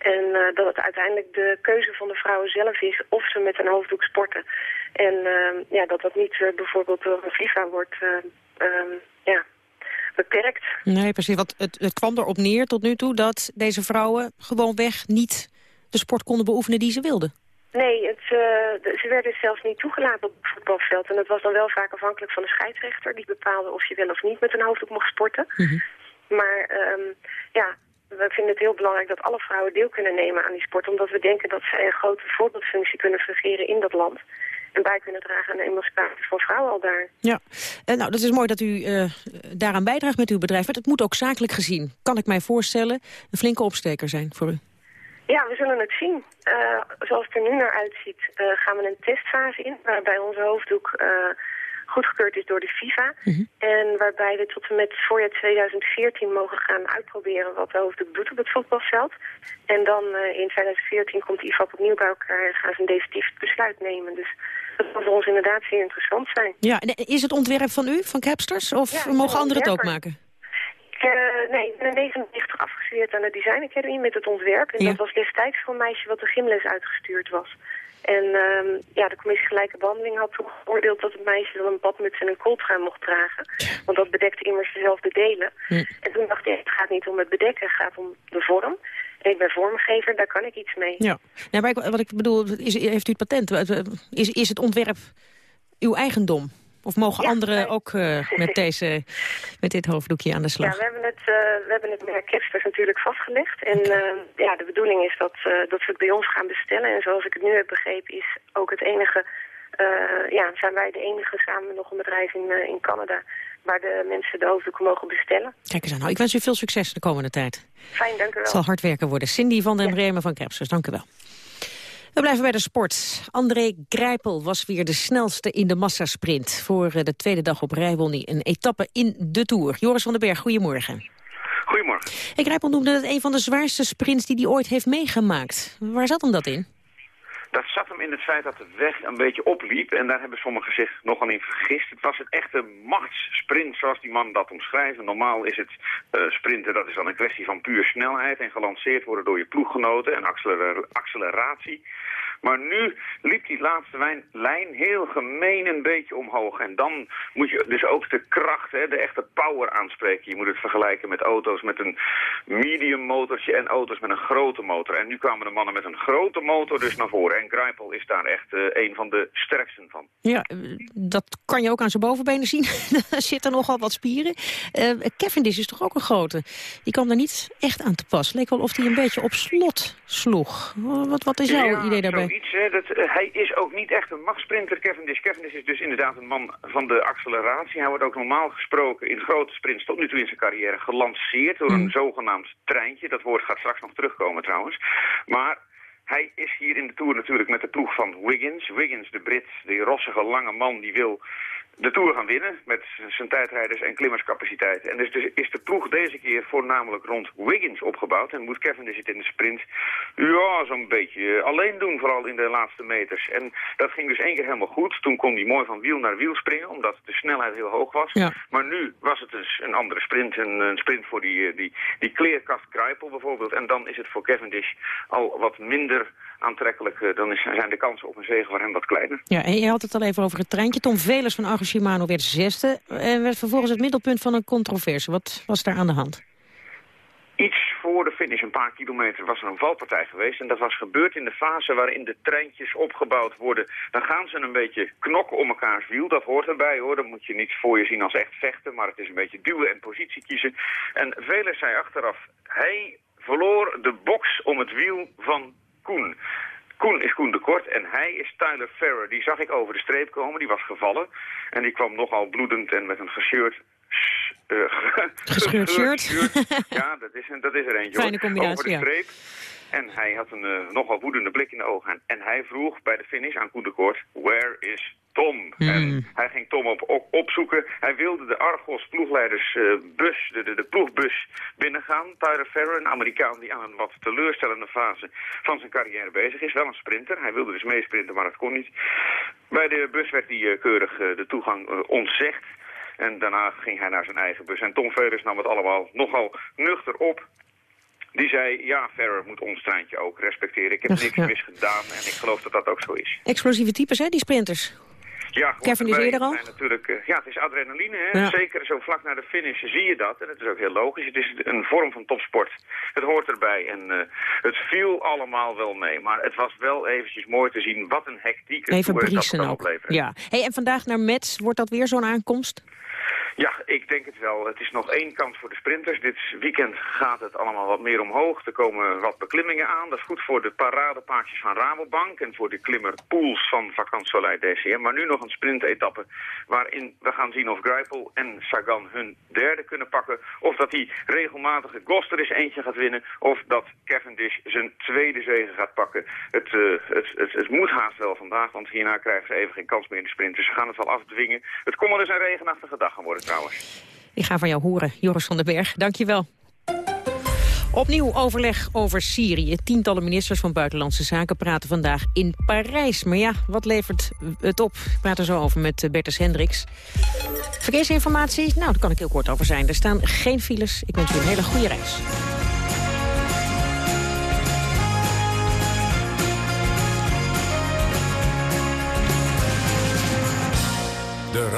En uh, dat het uiteindelijk de keuze van de vrouwen zelf is of ze met een hoofddoek sporten. En uh, ja, dat dat niet uh, bijvoorbeeld door een FIFA wordt ja, beperkt. Nee, precies. Want het, het kwam erop neer tot nu toe dat deze vrouwen gewoonweg niet de sport konden beoefenen die ze wilden. Nee, het, ze werden zelfs niet toegelaten op het voetbalveld. En dat was dan wel vaak afhankelijk van de scheidsrechter. Die bepaalde of je wel of niet met een hoofddoek mocht sporten. Mm -hmm. Maar um, ja, we vinden het heel belangrijk dat alle vrouwen deel kunnen nemen aan die sport. Omdat we denken dat zij een grote voorbeeldfunctie kunnen fungeren in dat land. En bij kunnen dragen aan de emancipatie van vrouwen al daar. Ja, uh, nou dat is mooi dat u uh, daaraan bijdraagt met uw bedrijf. Maar het moet ook zakelijk gezien, kan ik mij voorstellen, een flinke opsteker zijn voor u. Ja, we zullen het zien. Uh, zoals het er nu naar uitziet, gaan we een testfase in. Waarbij onze hoofddoek goedgekeurd is door de FIFA. Mm -hmm. En waarbij we tot en met voorjaar 2014 mogen gaan uitproberen wat de hoofddoek doet op het voetbalveld. En dan uh, in 2014 komt de IFAB opnieuw bij elkaar en gaan ze een definitief besluit nemen. Dus dat kan voor ons inderdaad zeer interessant zijn. Ja, en is het ontwerp van u, van Capsters, of ja, mogen anderen het ook maken? Uh, nee, ik ben in 99 afgestudeerd aan de Design Academy met het ontwerp. En Ja. dat was destijds voor een meisje wat de gymles uitgestuurd was. En uh, ja, de commissie Gelijke Behandeling had toen geoordeeld dat het meisje dan een badmuts en een kooltrui mocht dragen. Want dat bedekte immers dezelfde delen. Hm. En toen dacht ik, het gaat niet om het bedekken, het gaat om de vorm. En ik ben vormgever, daar kan ik iets mee. Ja, nou, maar ik, wat ik bedoel, is, heeft u het patent? Is, is het ontwerp uw eigendom? Of mogen Ja, anderen wij- ook uh, met, deze, met dit hoofddoekje aan de Ja, slag? we hebben het, uh, we hebben het merk Capsters natuurlijk vastgelegd. En uh, ja, de bedoeling is dat, dat ze het bij ons gaan bestellen. En zoals ik het nu heb begrepen is ook het enige... Ja, zijn wij de enige samen nog een bedrijf in, in Canada... waar de mensen de hoofddoeken mogen bestellen. Kijk eens aan. Nou, ik wens u veel succes de komende tijd. Fijn, dank u wel. Het zal hard werken worden. Cindy van den Ja. Bremen van Capsters, dank u wel. We blijven bij de sport. André Grijpel was weer de snelste in de massasprint. Voor eh, de tweede dag op rij won hij een etappe in de Tour. Joris van den Berg, goedemorgen. Goedemorgen. Hey, Grijpel noemde het een van de zwaarste sprints die hij ooit heeft meegemaakt. Waar zat hem dat in? Dat zat hem in het feit dat de weg een beetje opliep. En daar hebben sommigen zich nogal in vergist. Het was een echte machtssprint zoals die man dat omschrijft. Normaal is het uh, sprinten, dat is dan een kwestie van puur snelheid. En gelanceerd worden door je ploeggenoten en acceler acceleratie. Maar nu liep die laatste wijn, lijn heel gemeen een beetje omhoog. En dan moet je dus ook de kracht, hè, de echte power aanspreken. Je moet het vergelijken met auto's met een medium motortje en auto's met een grote motor. En nu kwamen de mannen met een grote motor dus naar voren. En Greipel is daar echt uh, een van de sterksten van. Ja, dat kan je ook aan zijn bovenbenen zien. Daar zitten nogal wat spieren. Uh, Cavendish is toch ook een grote. Die kwam er niet echt aan te pas. Leek wel of hij een beetje op slot sloeg. Wat, wat is jouw idee daarbij? Hè, dat, uh, hij is ook niet echt een machtsprinter, Cavendish. Cavendish is dus inderdaad een man van de acceleratie. Hij wordt ook normaal gesproken in grote sprints tot nu toe in zijn carrière gelanceerd door een mm. zogenaamd treintje. Dat woord gaat straks nog terugkomen trouwens. Maar hij is hier in de Tour natuurlijk met de ploeg van Wiggins. Wiggins, de Brit, die rossige lange man, die wil de Tour gaan winnen met zijn tijdrijders en klimmerscapaciteiten. En dus, dus is de ploeg deze keer voornamelijk rond Wiggins opgebouwd. En moet Kevin zit in de sprint ja, zo'n beetje alleen doen, vooral in de laatste meters. En dat ging dus één keer helemaal goed. Toen kon hij mooi van wiel naar wiel springen, omdat de snelheid heel hoog was. Ja. Maar nu was het dus een andere sprint, een, een sprint voor die, eh, die, die kleerkast Greipel bijvoorbeeld. En dan is het voor Cavendish al wat minder aantrekkelijk. Eh, dan is, zijn de kansen op een zege voor hem wat kleiner. Ja, en je had het al even over het treintje. Tom Velers van Argus Shimano werd zesde en werd vervolgens het middelpunt van een controverse. Wat was daar aan de hand? Iets voor de finish, een paar kilometer, was er een valpartij geweest. En dat was gebeurd in de fase waarin de treintjes opgebouwd worden. Dan gaan ze een beetje knokken om elkaars wiel. Dat hoort erbij hoor. Dan moet je niet voor je zien als echt vechten. Maar het is een beetje duwen en positie kiezen. En Velers zei achteraf, hij verloor de box om het wiel van Koen. Koen is Koen de Kort en hij is Tyler Ferrer. Die zag ik over de streep komen, die was gevallen. En die kwam nogal bloedend en met een gescheurd... Uh, Gescheurd shirt? ja, dat is, dat is er eentje. Fijne combinatie, Over de streep. En hij had een uh, nogal woedende blik in de ogen. En hij vroeg bij de finish aan Koen de Kort... Where is Tom. Hmm. En hij ging Tom op, op, opzoeken. Hij wilde de Argos ploegleidersbus, de, de, de, ploegbus, binnengaan. Tyler Ferrer, een Amerikaan die aan een wat teleurstellende fase van zijn carrière bezig is. Wel een sprinter. Hij wilde dus meesprinten, maar dat kon niet. Bij de bus werd hij uh, keurig de toegang ontzegd. En daarna ging hij naar zijn eigen bus. En Tom Ferris nam het allemaal nogal nuchter op. Die zei, ja, Ferrer moet ons treintje ook respecteren. Ik heb Ach, niks ja. mis gedaan en ik geloof dat dat ook zo is. Explosieve types, hè, die sprinters? Ja, Kevin is eerder al? Natuurlijk, uh, ja, het is adrenaline. Hè? Ja. Zeker zo vlak naar de finish zie je dat. En het is ook heel logisch. Het is een vorm van topsport. Het hoort erbij. En uh, het viel allemaal wel mee. Maar het was wel eventjes mooi te zien wat een hectiek Even dat kan opleveren. Ja. Hey, en vandaag naar Metz. Wordt dat weer zo'n aankomst? Ja, ik denk het wel. Het is nog één kans voor de sprinters. Dit weekend gaat het allemaal wat meer omhoog. Er komen wat beklimmingen aan. Dat is goed voor de paradepaardjes van Rabobank en voor de klimmerpools van Vakant DCM. Maar nu nog een sprintetappe waarin we gaan zien of Greipel en Sagan hun derde kunnen pakken. Of dat die regelmatige Goster is eentje gaat winnen. Of dat Cavendish zijn tweede zege gaat pakken. Het, uh, het, het, het, moet haast wel vandaag, want hierna krijgen ze even geen kans meer in de sprint. Dus ze gaan het wel afdwingen. Het kon wel eens een regenachtige dag gaan worden Ik ga van jou horen, Joris van den Berg. Dank je wel. Opnieuw overleg over Syrië. Tientallen ministers van Buitenlandse Zaken praten vandaag in Parijs. Maar ja, wat levert het op? Ik praat er zo over met Bertus Hendricks. Verkeersinformatie? Nou, daar kan ik heel kort over zijn. Er staan geen files. Ik wens u een hele goede reis.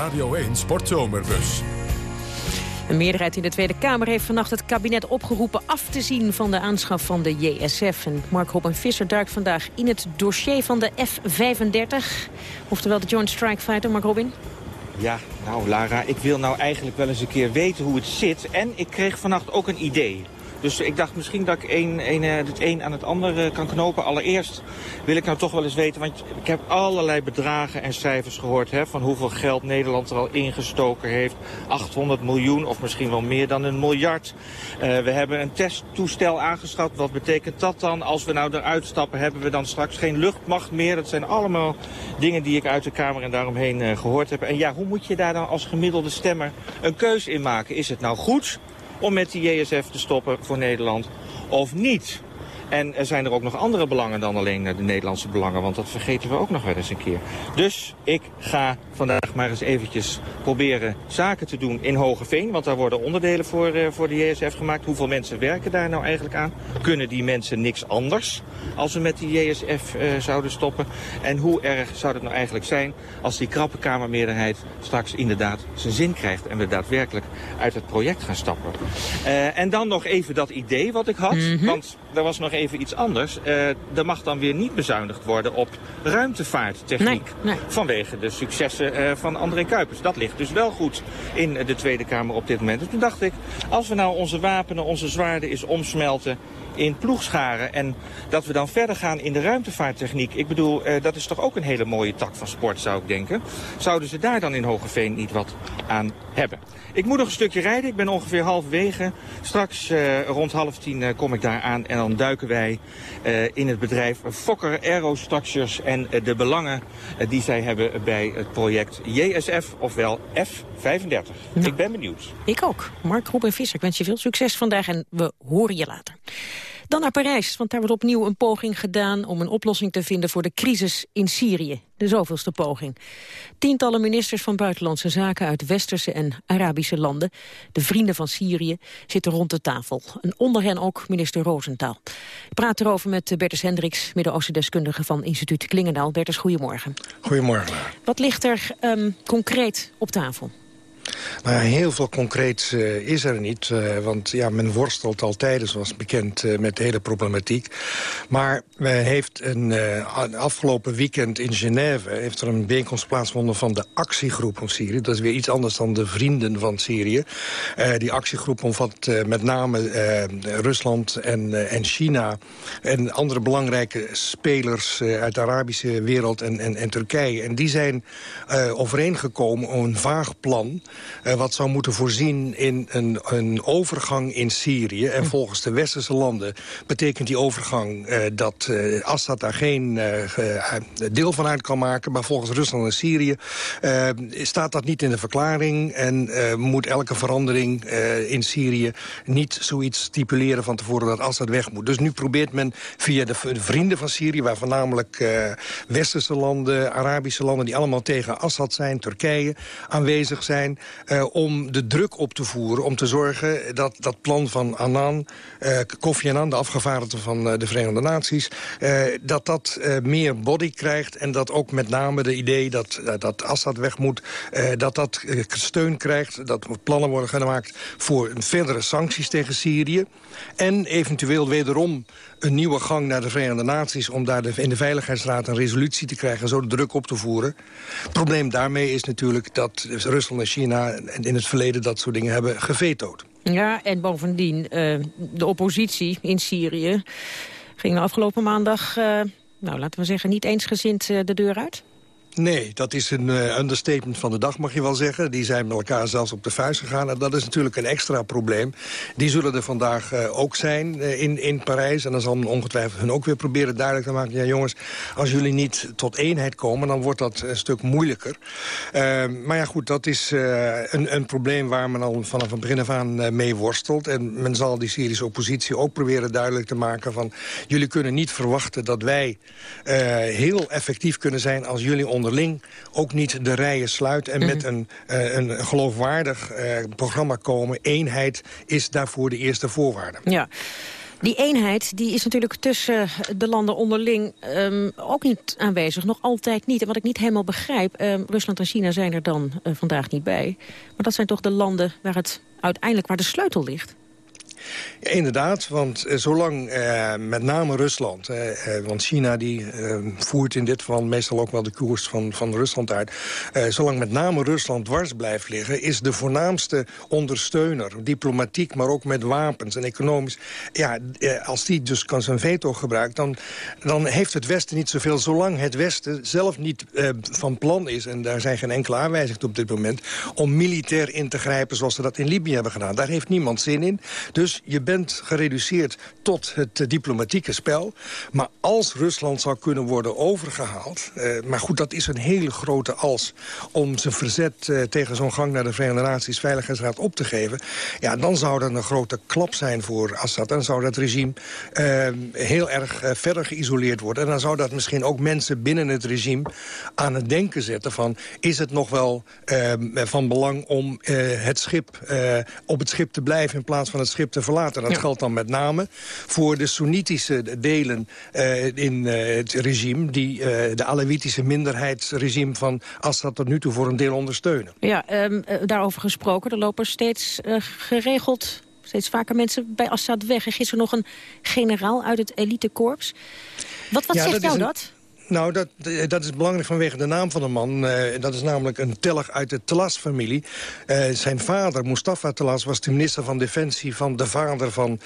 Radio 1 Sportzomerbus. Een meerderheid in de Tweede Kamer heeft vannacht het kabinet opgeroepen af te zien van de aanschaf van de JSF. En Mark Robin Visser duikt vandaag in het dossier van de F-35. Oftewel de Joint Strike Fighter, Mark Robin. Ja, nou Lara, ik wil nou eigenlijk wel eens een keer weten hoe het zit. En ik kreeg vannacht ook een idee. Dus ik dacht misschien dat ik een, een, het een aan het ander kan knopen. Allereerst wil ik nou toch wel eens weten, want ik heb allerlei bedragen en cijfers gehoord... Hè, van hoeveel geld Nederland er al ingestoken heeft. 800 miljoen of misschien wel meer dan een miljard. Uh, we hebben een testtoestel aangeschaft. Wat betekent dat dan? Als we nou eruit stappen, hebben we dan straks geen luchtmacht meer? Dat zijn allemaal dingen die ik uit de Kamer en daaromheen gehoord heb. En ja, hoe moet je daar dan als gemiddelde stemmer een keus in maken? Is het nou goed om met die JSF te stoppen voor Nederland of niet? En er zijn er ook nog andere belangen dan alleen de Nederlandse belangen. Want dat vergeten we ook nog wel eens een keer. Dus ik ga vandaag maar eens eventjes proberen zaken te doen in Hogeveen. Want daar worden onderdelen voor, voor de JSF gemaakt. Hoeveel mensen werken daar nou eigenlijk aan? Kunnen die mensen niks anders als we met die JSF zouden stoppen? En hoe erg zou het nou eigenlijk zijn als die krappe Kamermeerderheid straks inderdaad zijn zin krijgt... en we daadwerkelijk uit het project gaan stappen. Uh, en dan nog even dat idee wat ik had, mm -hmm. want er was nog even iets anders. Er mag dan weer niet bezuinigd worden op ruimtevaarttechniek... Nee, nee. vanwege de successen uh, van André Kuipers. Dat ligt dus wel goed in de Tweede Kamer op dit moment. En toen dacht ik, als we nou onze wapenen, onze zwaarden eens omsmelten in ploegscharen. En dat we dan verder gaan in de ruimtevaarttechniek. Ik bedoel, uh, dat is toch ook een hele mooie tak van sport, zou ik denken. Zouden ze daar dan in Hogeveen niet wat aan hebben? Ik moet nog een stukje rijden. Ik ben ongeveer halverwege. Straks uh, rond half tien uh, kom ik daar aan en dan duiken wij in het bedrijf Fokker Aerostructures en de belangen die zij hebben bij het project JSF, ofwel F35. Nou, ik ben benieuwd. Ik ook. Mark Robin Visser, ik wens je veel succes vandaag en we horen je later. Dan naar Parijs, want daar wordt opnieuw een poging gedaan... om een oplossing te vinden voor de crisis in Syrië. De zoveelste poging. Tientallen ministers van Buitenlandse Zaken uit westerse en Arabische landen... de vrienden van Syrië, zitten rond de tafel. En onder hen ook minister Roosentaal. Ik praat erover met Bertus Hendricks, Midden-Oosten-deskundige... van instituut Klingendaal. Bertus, goedemorgen. Goedemorgen. Wat ligt er um, concreet op tafel? Nou heel veel concreets uh, is er niet. Uh, want ja, men worstelt altijd, zoals bekend, uh, met de hele problematiek. Maar heeft een afgelopen weekend in Genève... heeft er een bijeenkomst plaatsgevonden van de actiegroep van Syrië. Dat is weer iets anders dan de vrienden van Syrië. die actiegroep omvat met name Rusland en, en China... en andere belangrijke spelers uit de Arabische wereld en, en, en Turkije. En die zijn overeengekomen om een vaag plan uh, wat zou moeten voorzien in een, een overgang in Syrië. En volgens de westerse landen betekent die overgang uh, dat uh, Assad daar geen deel van uit kan maken. Maar volgens Rusland en Syrië staat dat niet in de verklaring. En moet elke verandering in Syrië niet zoiets stipuleren van tevoren dat Assad weg moet. Dus nu probeert men via de vrienden van Syrië, waar voornamelijk westerse landen, Arabische landen die allemaal tegen Assad zijn, Turkije aanwezig zijn, uh, om de druk op te voeren... om te zorgen dat dat plan van Annan, uh, Kofi Annan... de afgevaardigde van uh, de Verenigde Naties... dat dat meer body krijgt en dat ook met name de idee... dat, dat Assad weg moet, dat dat steun krijgt... dat plannen worden gemaakt voor verdere sancties tegen Syrië... en eventueel wederom een nieuwe gang naar de Verenigde Naties... om daar in de Veiligheidsraad een resolutie te krijgen... en zo de druk op te voeren. Het probleem daarmee is natuurlijk dat Rusland en China... in het verleden dat soort dingen hebben gevetood. Ja, en bovendien, uh, de oppositie in Syrië... ging de afgelopen maandag, uh, nou, laten we zeggen, niet eensgezind uh, de deur uit? Nee, dat is een uh, understatement van de dag, mag je wel zeggen. Die zijn met elkaar zelfs op de vuist gegaan. En dat is natuurlijk een extra probleem. Die zullen er vandaag uh, ook zijn uh, in, in Parijs. En dan zal men ongetwijfeld hun ook weer proberen duidelijk te maken... ja jongens, als jullie niet tot eenheid komen... dan wordt dat een stuk moeilijker. maar ja, goed, dat is een, een probleem waar men al vanaf het begin af aan mee worstelt. En men zal die Syrische oppositie ook proberen duidelijk te maken van... jullie kunnen niet verwachten dat wij heel effectief kunnen zijn... als jullie onderling ook niet de rijen sluiten... en mm -hmm. met een, uh, een geloofwaardig uh, programma komen. Eenheid is daarvoor de eerste voorwaarde. Ja. Die eenheid die is natuurlijk tussen de landen onderling um, ook niet aanwezig. Nog altijd niet. En wat ik niet helemaal begrijp, um, Rusland en China zijn er dan uh, vandaag niet bij. Maar dat zijn toch de landen waar het uiteindelijk waar de sleutel ligt? Inderdaad, want uh, zolang uh, met name Rusland... Uh, want China die, voert in dit geval meestal ook wel de koers van, van Rusland uit... zolang met name Rusland dwars blijft liggen... is de voornaamste ondersteuner, diplomatiek, maar ook met wapens en economisch... ja, als die dus kan zijn veto gebruikt, dan, dan heeft het Westen niet zoveel... zolang het Westen zelf niet van plan is... en daar zijn geen enkele aanwijzingen op dit moment... om militair in te grijpen zoals ze dat in Libië hebben gedaan. Daar heeft niemand zin in. Dus je bent gereduceerd tot het eh, diplomatieke spel. Maar als Rusland zou kunnen worden overgehaald... Uh, maar goed, dat is een hele grote als... om zijn verzet uh, tegen zo'n gang naar de Verenigde Naties Veiligheidsraad op te geven... ja, dan zou dat een grote klap zijn voor Assad. Dan zou dat regime heel erg verder geïsoleerd worden. En dan zou dat misschien ook mensen binnen het regime aan het denken zetten van... is het nog wel van belang om het schip, op het schip te blijven... in plaats van het schip te verlaten. Dat ja. geldt dan met name voor de Soenitische delen uh, in uh, het regime... die uh, de Alawitische minderheidsregime van Assad tot nu toe voor een deel ondersteunen. Ja, um, daarover gesproken. Er lopen steeds geregeld steeds vaker mensen bij Assad weg. Er is er nog een generaal uit het elitekorps. Wat, wat ja, zegt jou dat? Nou, dat, dat is belangrijk vanwege de naam van de man. Uh, dat is namelijk een teller uit de Telas-familie. Uh, zijn vader, Mustafa Telas, was de minister van Defensie... van de vader van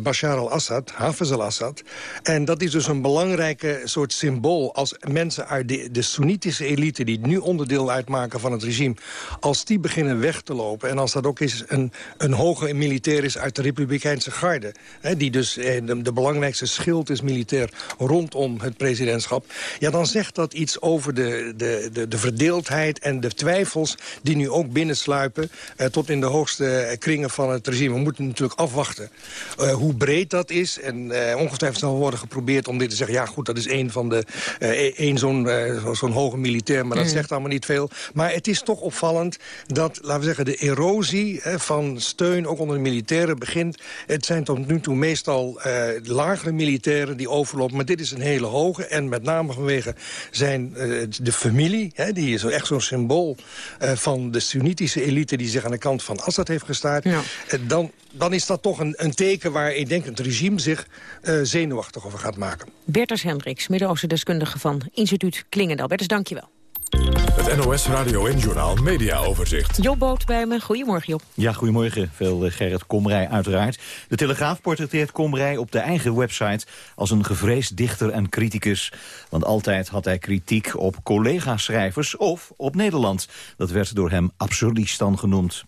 Bashar al-Assad, Hafez al-Assad. En dat is dus een belangrijke soort symbool... als mensen uit de, de Soenitische elite... die nu onderdeel uitmaken van het regime... als die beginnen weg te lopen... en als dat ook is een, een hoge militair is uit de Republikeinse garde... Hè, die dus de belangrijkste schild is militair rondom het presidentschap ja, dan zegt dat iets over de, de, de, de verdeeldheid en de twijfels... die nu ook binnensluipen uh, tot in de hoogste kringen van het regime. We moeten natuurlijk afwachten uh, hoe breed dat is. En uh, ongetwijfeld zal worden geprobeerd om dit te zeggen... ja, goed, dat is één van de... één zo'n zo'n hoge militair, maar dat mm. zegt allemaal niet veel. Maar het is toch opvallend dat, laten we zeggen... de erosie van steun, ook onder de militairen, begint. Het zijn tot nu toe meestal lagere militairen die overlopen. Maar dit is een hele hoge en met name vanwege zijn uh, de familie. Hè, die is echt zo'n symbool uh, van de Sunnitische elite... die zich aan de kant van Assad heeft gestaard. Ja. Uh, dan, dan is dat toch een, een teken waar ik denk het regime zich zenuwachtig over gaat maken. Bertus Hendricks, Midden-Oosten deskundige van instituut Klingendal. Bertus, dank je wel. Het NOS Radio en Journaal Media Overzicht. Job Boot bij me. Goedemorgen Job. Ja, goedemorgen. Veel uh, Gerrit Komrij uiteraard. De Telegraaf portretteert Komrij op de eigen website... als een gevreesd dichter en criticus. Want altijd had hij kritiek op collega-schrijvers of op Nederland. Dat werd door hem absurdistan genoemd.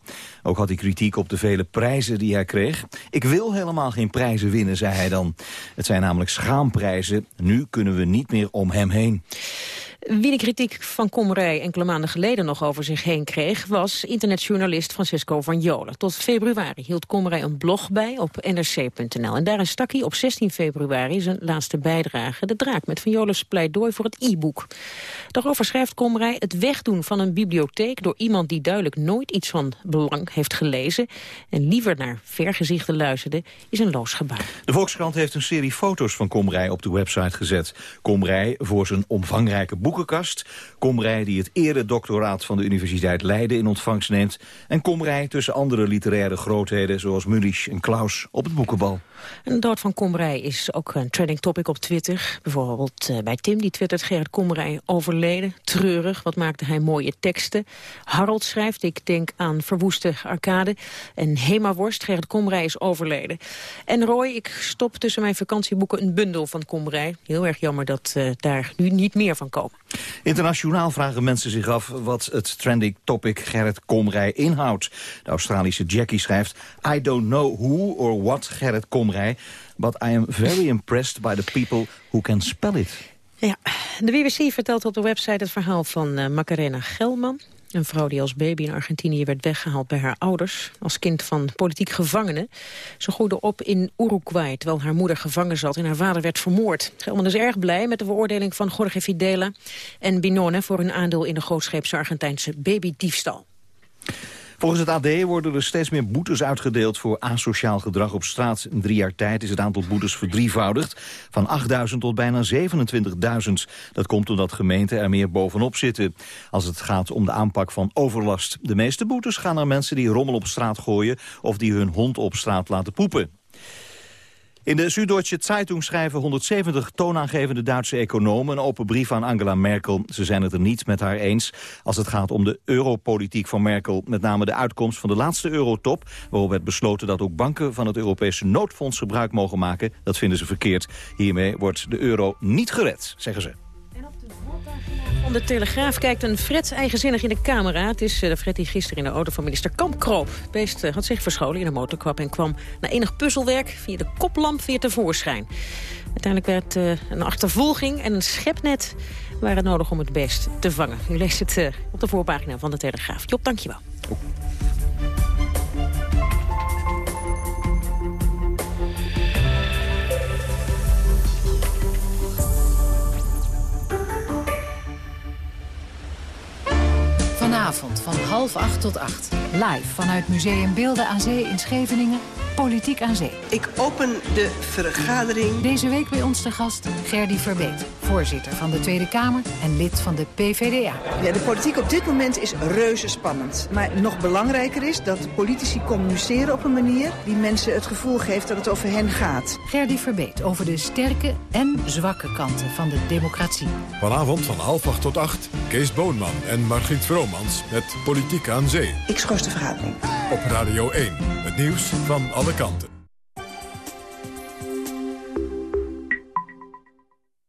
Ook had hij kritiek op de vele prijzen die hij kreeg. Ik wil helemaal geen prijzen winnen, zei hij dan. Het zijn namelijk schaamprijzen. Nu kunnen we niet meer om hem heen. Wie de kritiek van Komrij enkele maanden geleden nog over zich heen kreeg... was internetjournalist Francisco van Jolen. Tot februari hield Komrij een blog bij op nrc.nl. En daarin stak hij op 16 februari zijn laatste bijdrage... De Draak met Van Jolen's pleidooi voor het e-book. Daarover schrijft Komrij het wegdoen van een bibliotheek... door iemand die duidelijk nooit iets van belang heeft gelezen... en liever naar vergezichten luisterde, is een loos gebaar. De Volkskrant heeft een serie foto's van Komrij op de website gezet. Komrij voor zijn omvangrijke boek boekenkast. Komrij die het eredoctoraat van de Universiteit Leiden in ontvangst neemt. En Komrij tussen andere literaire grootheden zoals Mulisch en Klaus op het boekenbal. En de dood van Komrij is ook een trending topic op Twitter. Bijvoorbeeld uh, bij Tim, die twittert Gerrit Komrij overleden. Treurig, wat maakte hij mooie teksten. Harold schrijft, ik denk aan verwoeste arcade. En Hema Worst, Gerrit Komrij is overleden. En Roy, ik stop tussen mijn vakantieboeken een bundel van Komrij. Heel erg jammer dat uh, daar nu niet meer van komen. Internationaal vragen mensen zich af wat het trending topic Gerrit Komrij inhoudt. De Australische Jackie schrijft... I don't know who or what Gerrit Komrij... but I am very impressed by the people who can spell it. Ja, de BBC vertelt op de website het verhaal van uh, Macarena Gelman. Een vrouw die als baby in Argentinië werd weggehaald bij haar ouders... als kind van politiek gevangenen. Ze groeide op in Uruguay, terwijl haar moeder gevangen zat... en haar vader werd vermoord. Gelman is erg blij met de veroordeling van Jorge Fidela en Binone... voor hun aandeel in de grootscheepse Argentijnse babydiefstal. Volgens het AD worden er steeds meer boetes uitgedeeld voor asociaal gedrag op straat. In drie jaar tijd is het aantal boetes verdrievoudigd. Van 8.000 tot bijna 27.000. Dat komt omdat gemeenten er meer bovenop zitten. Als het gaat om de aanpak van overlast. De meeste boetes gaan naar mensen die rommel op straat gooien... of die hun hond op straat laten poepen. In de Süddeutsche Zeitung schrijven 170 toonaangevende Duitse economen... een open brief aan Angela Merkel. Ze zijn het er niet met haar eens als het gaat om de europolitiek van Merkel. Met name de uitkomst van de laatste eurotop... waarop werd besloten dat ook banken van het Europese noodfonds gebruik mogen maken. Dat vinden ze verkeerd. Hiermee wordt de euro niet gered, zeggen ze. Van de Telegraaf kijkt een Fred eigenzinnig in de camera. Het is de Fred die gisteren in de auto van minister Kamp kroop. Het beest had zich verscholen in een motorkwap en kwam na enig puzzelwerk via de koplamp weer tevoorschijn. Uiteindelijk werd een achtervolging en een schepnet waren nodig om het beest te vangen. U leest het op de voorpagina van de Telegraaf. Job, dankjewel. Vanavond van half acht tot acht. Live vanuit Museum Beelden aan Zee in Scheveningen. Politiek aan Zee. Ik open de vergadering. Deze week bij ons te gast Gerdy Verbeet. Voorzitter van de Tweede Kamer en lid van de PVDA. Ja, de politiek op dit moment is reuze spannend. Maar nog belangrijker is dat politici communiceren op een manier... die mensen het gevoel geeft dat het over hen gaat. Gerdy Verbeet over de sterke en zwakke kanten van de democratie. Vanavond van half acht tot acht. Kees Boonman en Margriet Vromans met Politiek aan Zee. Ik schors de vergadering. Op Radio 1. Het nieuws van alle kanten.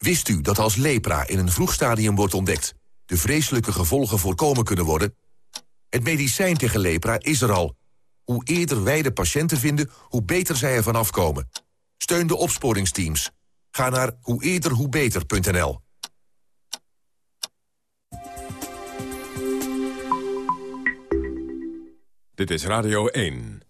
Wist u dat als lepra in een vroeg stadium wordt ontdekt... de vreselijke gevolgen voorkomen kunnen worden? Het medicijn tegen lepra is er al. Hoe eerder wij de patiënten vinden, hoe beter zij ervan afkomen. Steun de opsporingsteams. Ga naar hoe. Dit is Radio 1.